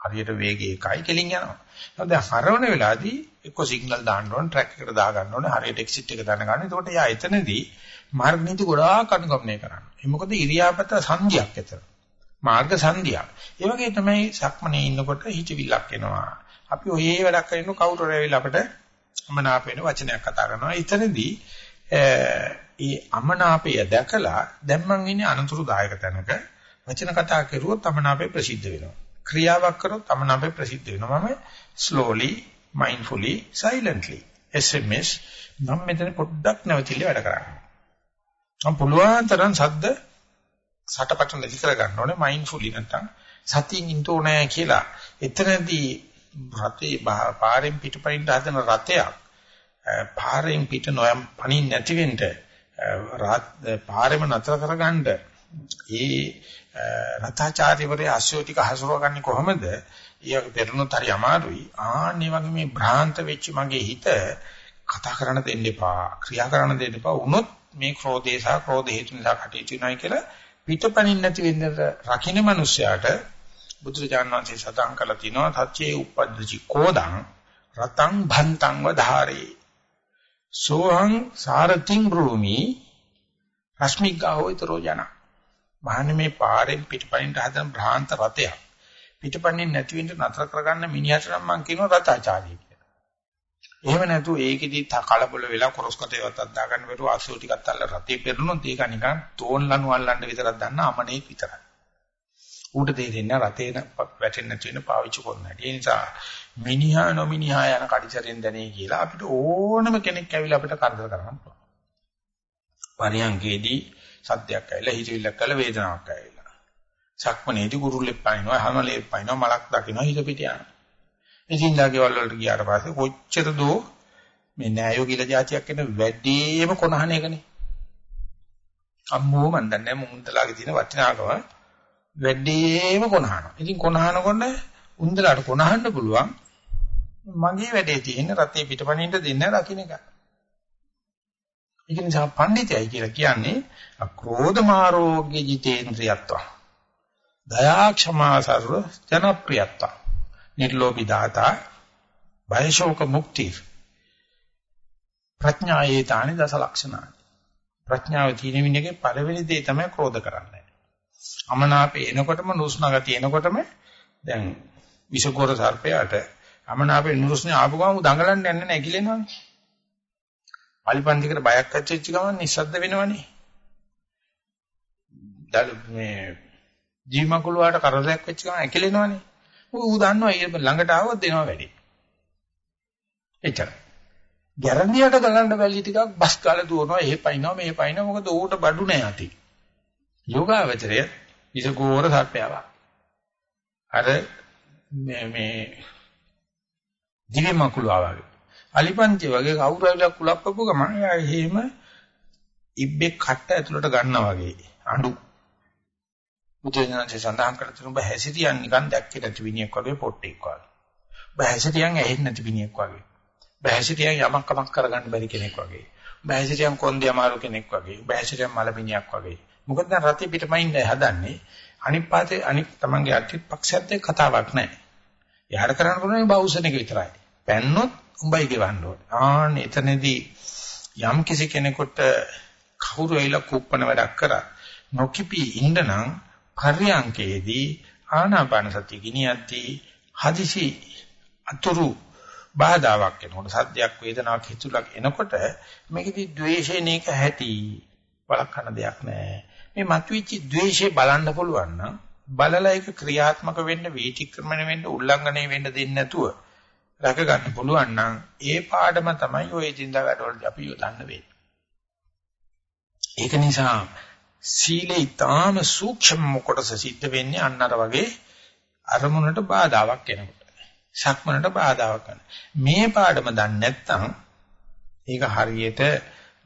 Speaker 1: හරියට වේගය එකයි කෙලින් යනවා. දැන් හරවන වෙලාවදී එක්ක සිග්නල් දාන්න ඕන ට්‍රැක් එකට දා ගන්න ඕනේ හරියට එක්සිට් එක දැනගන්න. එතකොට එයා එතනදී මාර්ග නීති ගොඩාක් අනුගමනය කරනවා. ඒ මොකද ඉරියාපත සංධියක් එතන. මාර්ග සංධියක්. ඒ වගේ තමයි සක්මනේ ඉන්නකොට හිතවිල්ලක් එනවා. අපි ඔය වැඩක් කරන කවුරු රැවිලා අපිට අමනාප වෙන වචනයක් කතා කරනවා. එතනදී ඒ අමනාපය දැකලා දැන් මං ඉන්නේ අනතුරුදායක තැනක වචන කතා කරුවොත් අමනාපය ප්‍රසිද්ධ වෙනවා. ක්‍රියාවක් කරොත් අමනාපය ප්‍රසිද්ධ වෙනවා. මම slowly mindfully silently sms මම මෙතන පොඩ්ඩක් නැවතිලා වැඩ කරන්නේ. මම පුළුවන් තරම් සද්ද සටපට නැති කර ගන්න ඕනේ mindfully නැත්තම්. සතියින් ඉන්න ඕනේ කියලා. එතනදී රතේ පාරෙන් පිටපයින් හදන රතයක් පාරෙන් පිට නොයම් පණින් නැති වෙන්න පාරෙම නතර කරගන්න ඒ රතාචාර්යවරේ අශ්වෝ ටික හසුරවගන්නේ කොහොමද? ඊයක පෙරණොත් හරි අමාරුයි. ආන්නේ වගේ මේ භ්‍රාන්ත වෙච්ච මගේ හිත කතා කරන්න දෙන්න එපා. ක්‍රියා කරන්න දෙන්න එපා. වුණොත් මේ ක්‍රෝධේ සහ ක්‍රෝධ හේතු නිසා කටයුතු වෙනයි කියලා පිටපණින් නැති වෙන්න රකින්න මිනිසයාට බුදුරජාණන් වහන්සේ සඳහන් කළා තිනවා සත්‍යේ උපද්දචි කෝදං රතං භන්තං වධාරේ සෝහං සාරතිං භූමි රශ්මික් ගාවෝතරෝ යන. මහන්නේ මේ පාරෙන් පිටපයින් හදන භ්‍රාන්ත රතයක්. පිටපණින් නැති වෙන්න නතර කරගන්න මිනිහට නම් මං කියනවා රතාචාර්ය කියලා. එහෙම නැතු ඒකෙදි කලබල වෙලා කොරස් කටේවත් අද්දා ගන්න බැරුව අසෝ ටිකක් අල්ල රතේ පෙරළුනොත් ඒක නිකන් තෝන් ලනු අල්ලන්න විතරක් දන්න අමනේ විතරයි. ඌට තේරෙන්නේ රතේ වැටෙන්නේ නැති වෙන පාවිච්චි කරන හැටි. ඒ නිසා මිනිහා නොමිනිහා යන කඩිසරෙන් දැනේ කියලා අපිට ඕනම කෙනෙක් ඇවිල්ලා අපිට කරදර කරන්න පුළුවන්. පරියංගේදී සද්දයක් ඇවිල්ලා හිතවිල්ලක් කළ වේදනාවක් ඇවිල්ලා. සක්මනේදී ගුරුල්ලෙක් පනිනවා, හැමලේ පනිනවා, මලක් දකින්නවා හිත පිට යනවා. ඉතින් ඩාගේවල් වලට ගියාට පස්සේ කොච්චර දෝ මේ නෑයෝ කියලා જાතියක් වෙන වැඩිම කොනහන එකනේ. අම්මෝ මන් දන්නේ මුන්දලාගේ තියෙන වටිනාකම වැඩිම කොනහන. ඉතින් කොනහනකොට උන්දලාට කොනහන්න පුළුවන් මගේ වැඩේ තියෙන රතේ පිටපණින්න දෙන්න රකින්න එක. ඒක නිසා පඬිතයයි කියලා කියන්නේ අක්‍රෝධ මාරෝග්‍ය ජිතේන්ද්‍රියත්ව. දයා ක්ෂමා සර්ව ජනප්‍රියත්ව. නිර්ලෝභී දාතා බයශෝක මුක්ති ප්‍රඥායේ තානි දස ලක්ෂණයි. ප්‍රඥාව තියෙන මිනිහගේ පළවෙනි දේ තමයි ක්‍රෝධ කරන්නේ. අමනාපේ එනකොටම නුස්නා ගතිය එනකොටම දැන් විෂකෝර සර්පයාට අමනාපේ නුරුස්නේ ආපු ගමන් දඟලන්න යන්නේ නැහැ කිලෙනවනේ. පරිපන්තිකට බයක් ඇච්චෙච්ච ගමන් නිස්සද්ද වෙනවනේ. දල මේ ජීමකුලුවාට කරදරයක් වෙච්ච ගමන් ඇකිලෙනවනේ. ඌ දන්නවා ඒ ළඟට ආවොත් දෙනවා වැඩි. එච්චර. ගැරන්ඩියට ගලන්න බැලි ටිකක් බස් කාලේ දුවනවා එහෙ පයින්නවා මෙහෙ පයින්නවා මොකද ඌට බඩු නැහැ ඇති. යෝගාවචරය විසකෝර සර්පයාවක්. අර මේ මේ දිවි මකුලවා වගේ. අලිපන්ති වගේ කවුරු හරි කුලප්පපු ගමන් එහෙම ඉබ්බේ කට ඇතුළට ගන්නවා වගේ අඬු. බුදුසසුනේ සඳහන් කර තුන ඔබ හැසිරියන් නිකන් දැක්කේ නැති විනියක් වගේ පොට්ටෙක් වගේ. ඔබ හැසිරියන් ඇහෙන්නේ නැති විනියක් වගේ. ඔබ හැසිරියන් යමක් කමක් කරගන්න බැරි කෙනෙක් වගේ. ඔබ හැසිරියන් කොන්දේ අමාරු කෙනෙක් වගේ. ඔබ හැසිරියන් මලමිණියක් වගේ. මොකද දැන් රතේ පිටමයින් හදන්නේ අනිත් පාතේ අනිත් තමන්ගේ අටිත් පක්ෂයත් එක්ක කතාවක් නැහැ. එයාට කරන්න පුළුවන් බෞසන එක විතරයි. පැන්නොත් උඹයි ගෙවන්න ඕනේ. ආන්න එතනදී යම් කිසි කෙනෙකුට කවුරු ඇවිල්ලා කුප්පන වැඩක් කරා නොකිපි ඉන්නනම් පර්යංකේදී ආනාපාන සතිය ගිනියද්දී හදිසි අතුරු බාධාවක් එනකොට සද්දයක් වේදනාවක් හිතුලක් එනකොට මේකෙදි ද්වේෂේනේක හැටි බලකන දෙයක් නැහැ. මේ මතුවෙච්ච ද්වේෂේ බලන්න පුළුවන් නම් බලලා ඒක ක්‍රියාත්මක වෙන්න වීතික්‍රමණය වෙන්න උල්ලංඝනය වෙන්න දෙන්නේ නැතුව රැක ගන්න පුළුවන් නම් ඒ පාඩම තමයි ඔය ජීඳා වැඩවලදී අපි යොදන්න වෙන්නේ. ඒක නිසා සීලේ ඊටාම සූක්ෂම කොටස සිද්ධ වෙන්නේ අන්නතර වගේ අරමුණට බාධාවක් එනකොට. සක්මනට බාධාවක් කරන. මේ පාඩම දන්නේ නැත්නම් ඒක හරියට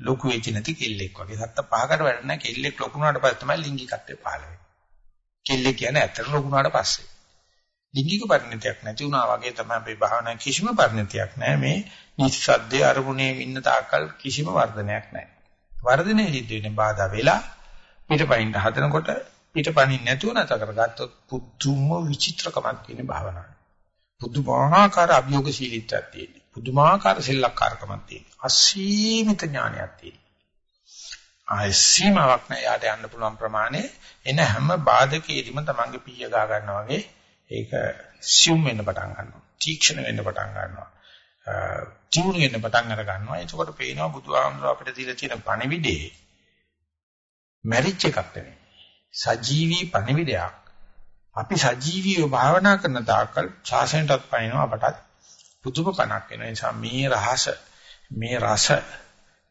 Speaker 1: ලොකු වෙච්ච නැති කෙල්ලෙක් වගේ. සත්ත පහකට වැඩ නැහැ කෙල්ලෙක් ලොකු වුණාට පස්සේ තමයි ලිංගිකත්වය පහළ වෙන්නේ. කෙල්ලෙක් කියන්නේ ඇත්තට ලොකු වුණාට පස්සේ. ලිංගික පරිණතියක් නැති වුණා වගේ තමයි අපේ භාවනා කිසිම පරිණතියක් නැහැ මේ නිස්සද්දේ අරමුණේ ඉන්න තාක්කල් කිසිම වර්ධනයක් නැහැ. වර්ධනයේ සිද්ධ වෙන බාධා වෙලා පිටපයින් හදනකොට පිටපණින් නැතුව නැත කරගත්තොත් පුදුම විචිත්‍රකමක් තියෙන භාවනාවක්. පුදුමාකාර අභියෝගශීලීත්වයක් තියෙන. පුදුමාකාර සෙල්ලක්කාරකමක් තියෙන. අසීමිත ඥානයක් තියෙන. ආය සීමාවක් නැහැ යාට යන්න පුළුවන් ප්‍රමාණය එන හැම බාධකයේදීම තමන්ගේ පීය ගා ගන්නවා වගේ ඒක සියුම් වෙන්න පටන් ගන්නවා. තීක්ෂණ වෙන්න පටන් ගන්නවා. ටියුන් වෙන්න පටන් අර ගන්නවා. එතකොට පේනවා බුදුහාමුදුර අපිට දීලා තියෙන පණිවිඩේ මැරිච් එකක් නෙවෙයි. සජීවී පණිවිඩයක්. අපි සජීවීව භාවනා කරන තාක්කල් ශාසනයටත් පනිනවා අපටත් පුදුම පණක් වෙන නිසා මේ රහස මේ රස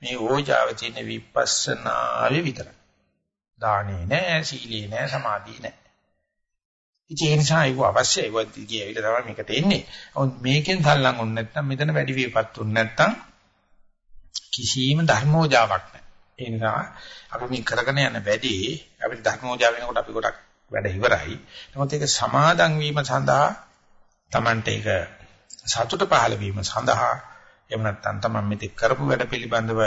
Speaker 1: මේ ඕජාව තියෙන විපස්සනාවේ විතරයි. දානේ නෑ, සීලේ නෑ, සමාධියේ නෑ. ඉතින් ඒ නිසා ඒක අවශ්‍යයි. ඒක දිගේ ඇවිල්ලා තමයි මේකට එන්නේ. නමුත් මේකෙන් සල්ලම් වුනේ නැත්නම් මෙතන වැඩි විපත් වුනේ නැත්නම් කිසිම ධර්මෝජාවක් නැහැ. ඒ නිසා අපි මේ කරගෙන යන වැඩි අපිට ධර්මෝජාව වෙනකොට අපි ගොඩක් වැඩ ඉවරයි. නමුත් ඒක සමාදන් වීම සඳහා Tamante ඒක සතුට පහළ වීම සඳහා එහෙම නැත්නම් තමයි මෙතෙක් කරපු වැඩ පිළිබඳව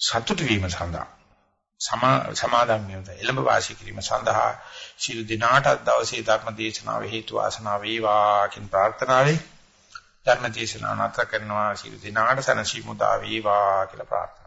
Speaker 1: සතුට වීම සඳහා සමාදම් වෙනද එළඹ වාසය කිරීම සඳහා ශිරු දිනාට දවසේ ධර්ම දේශනාව හේතු වාසනා වේවා කියන ප්‍රාර්ථනාවයි. ධර්ම දේශනාව නැත කරනවා සියලු දිනාට සනසි මුදා වේවා කියලා ප්‍රාර්ථනා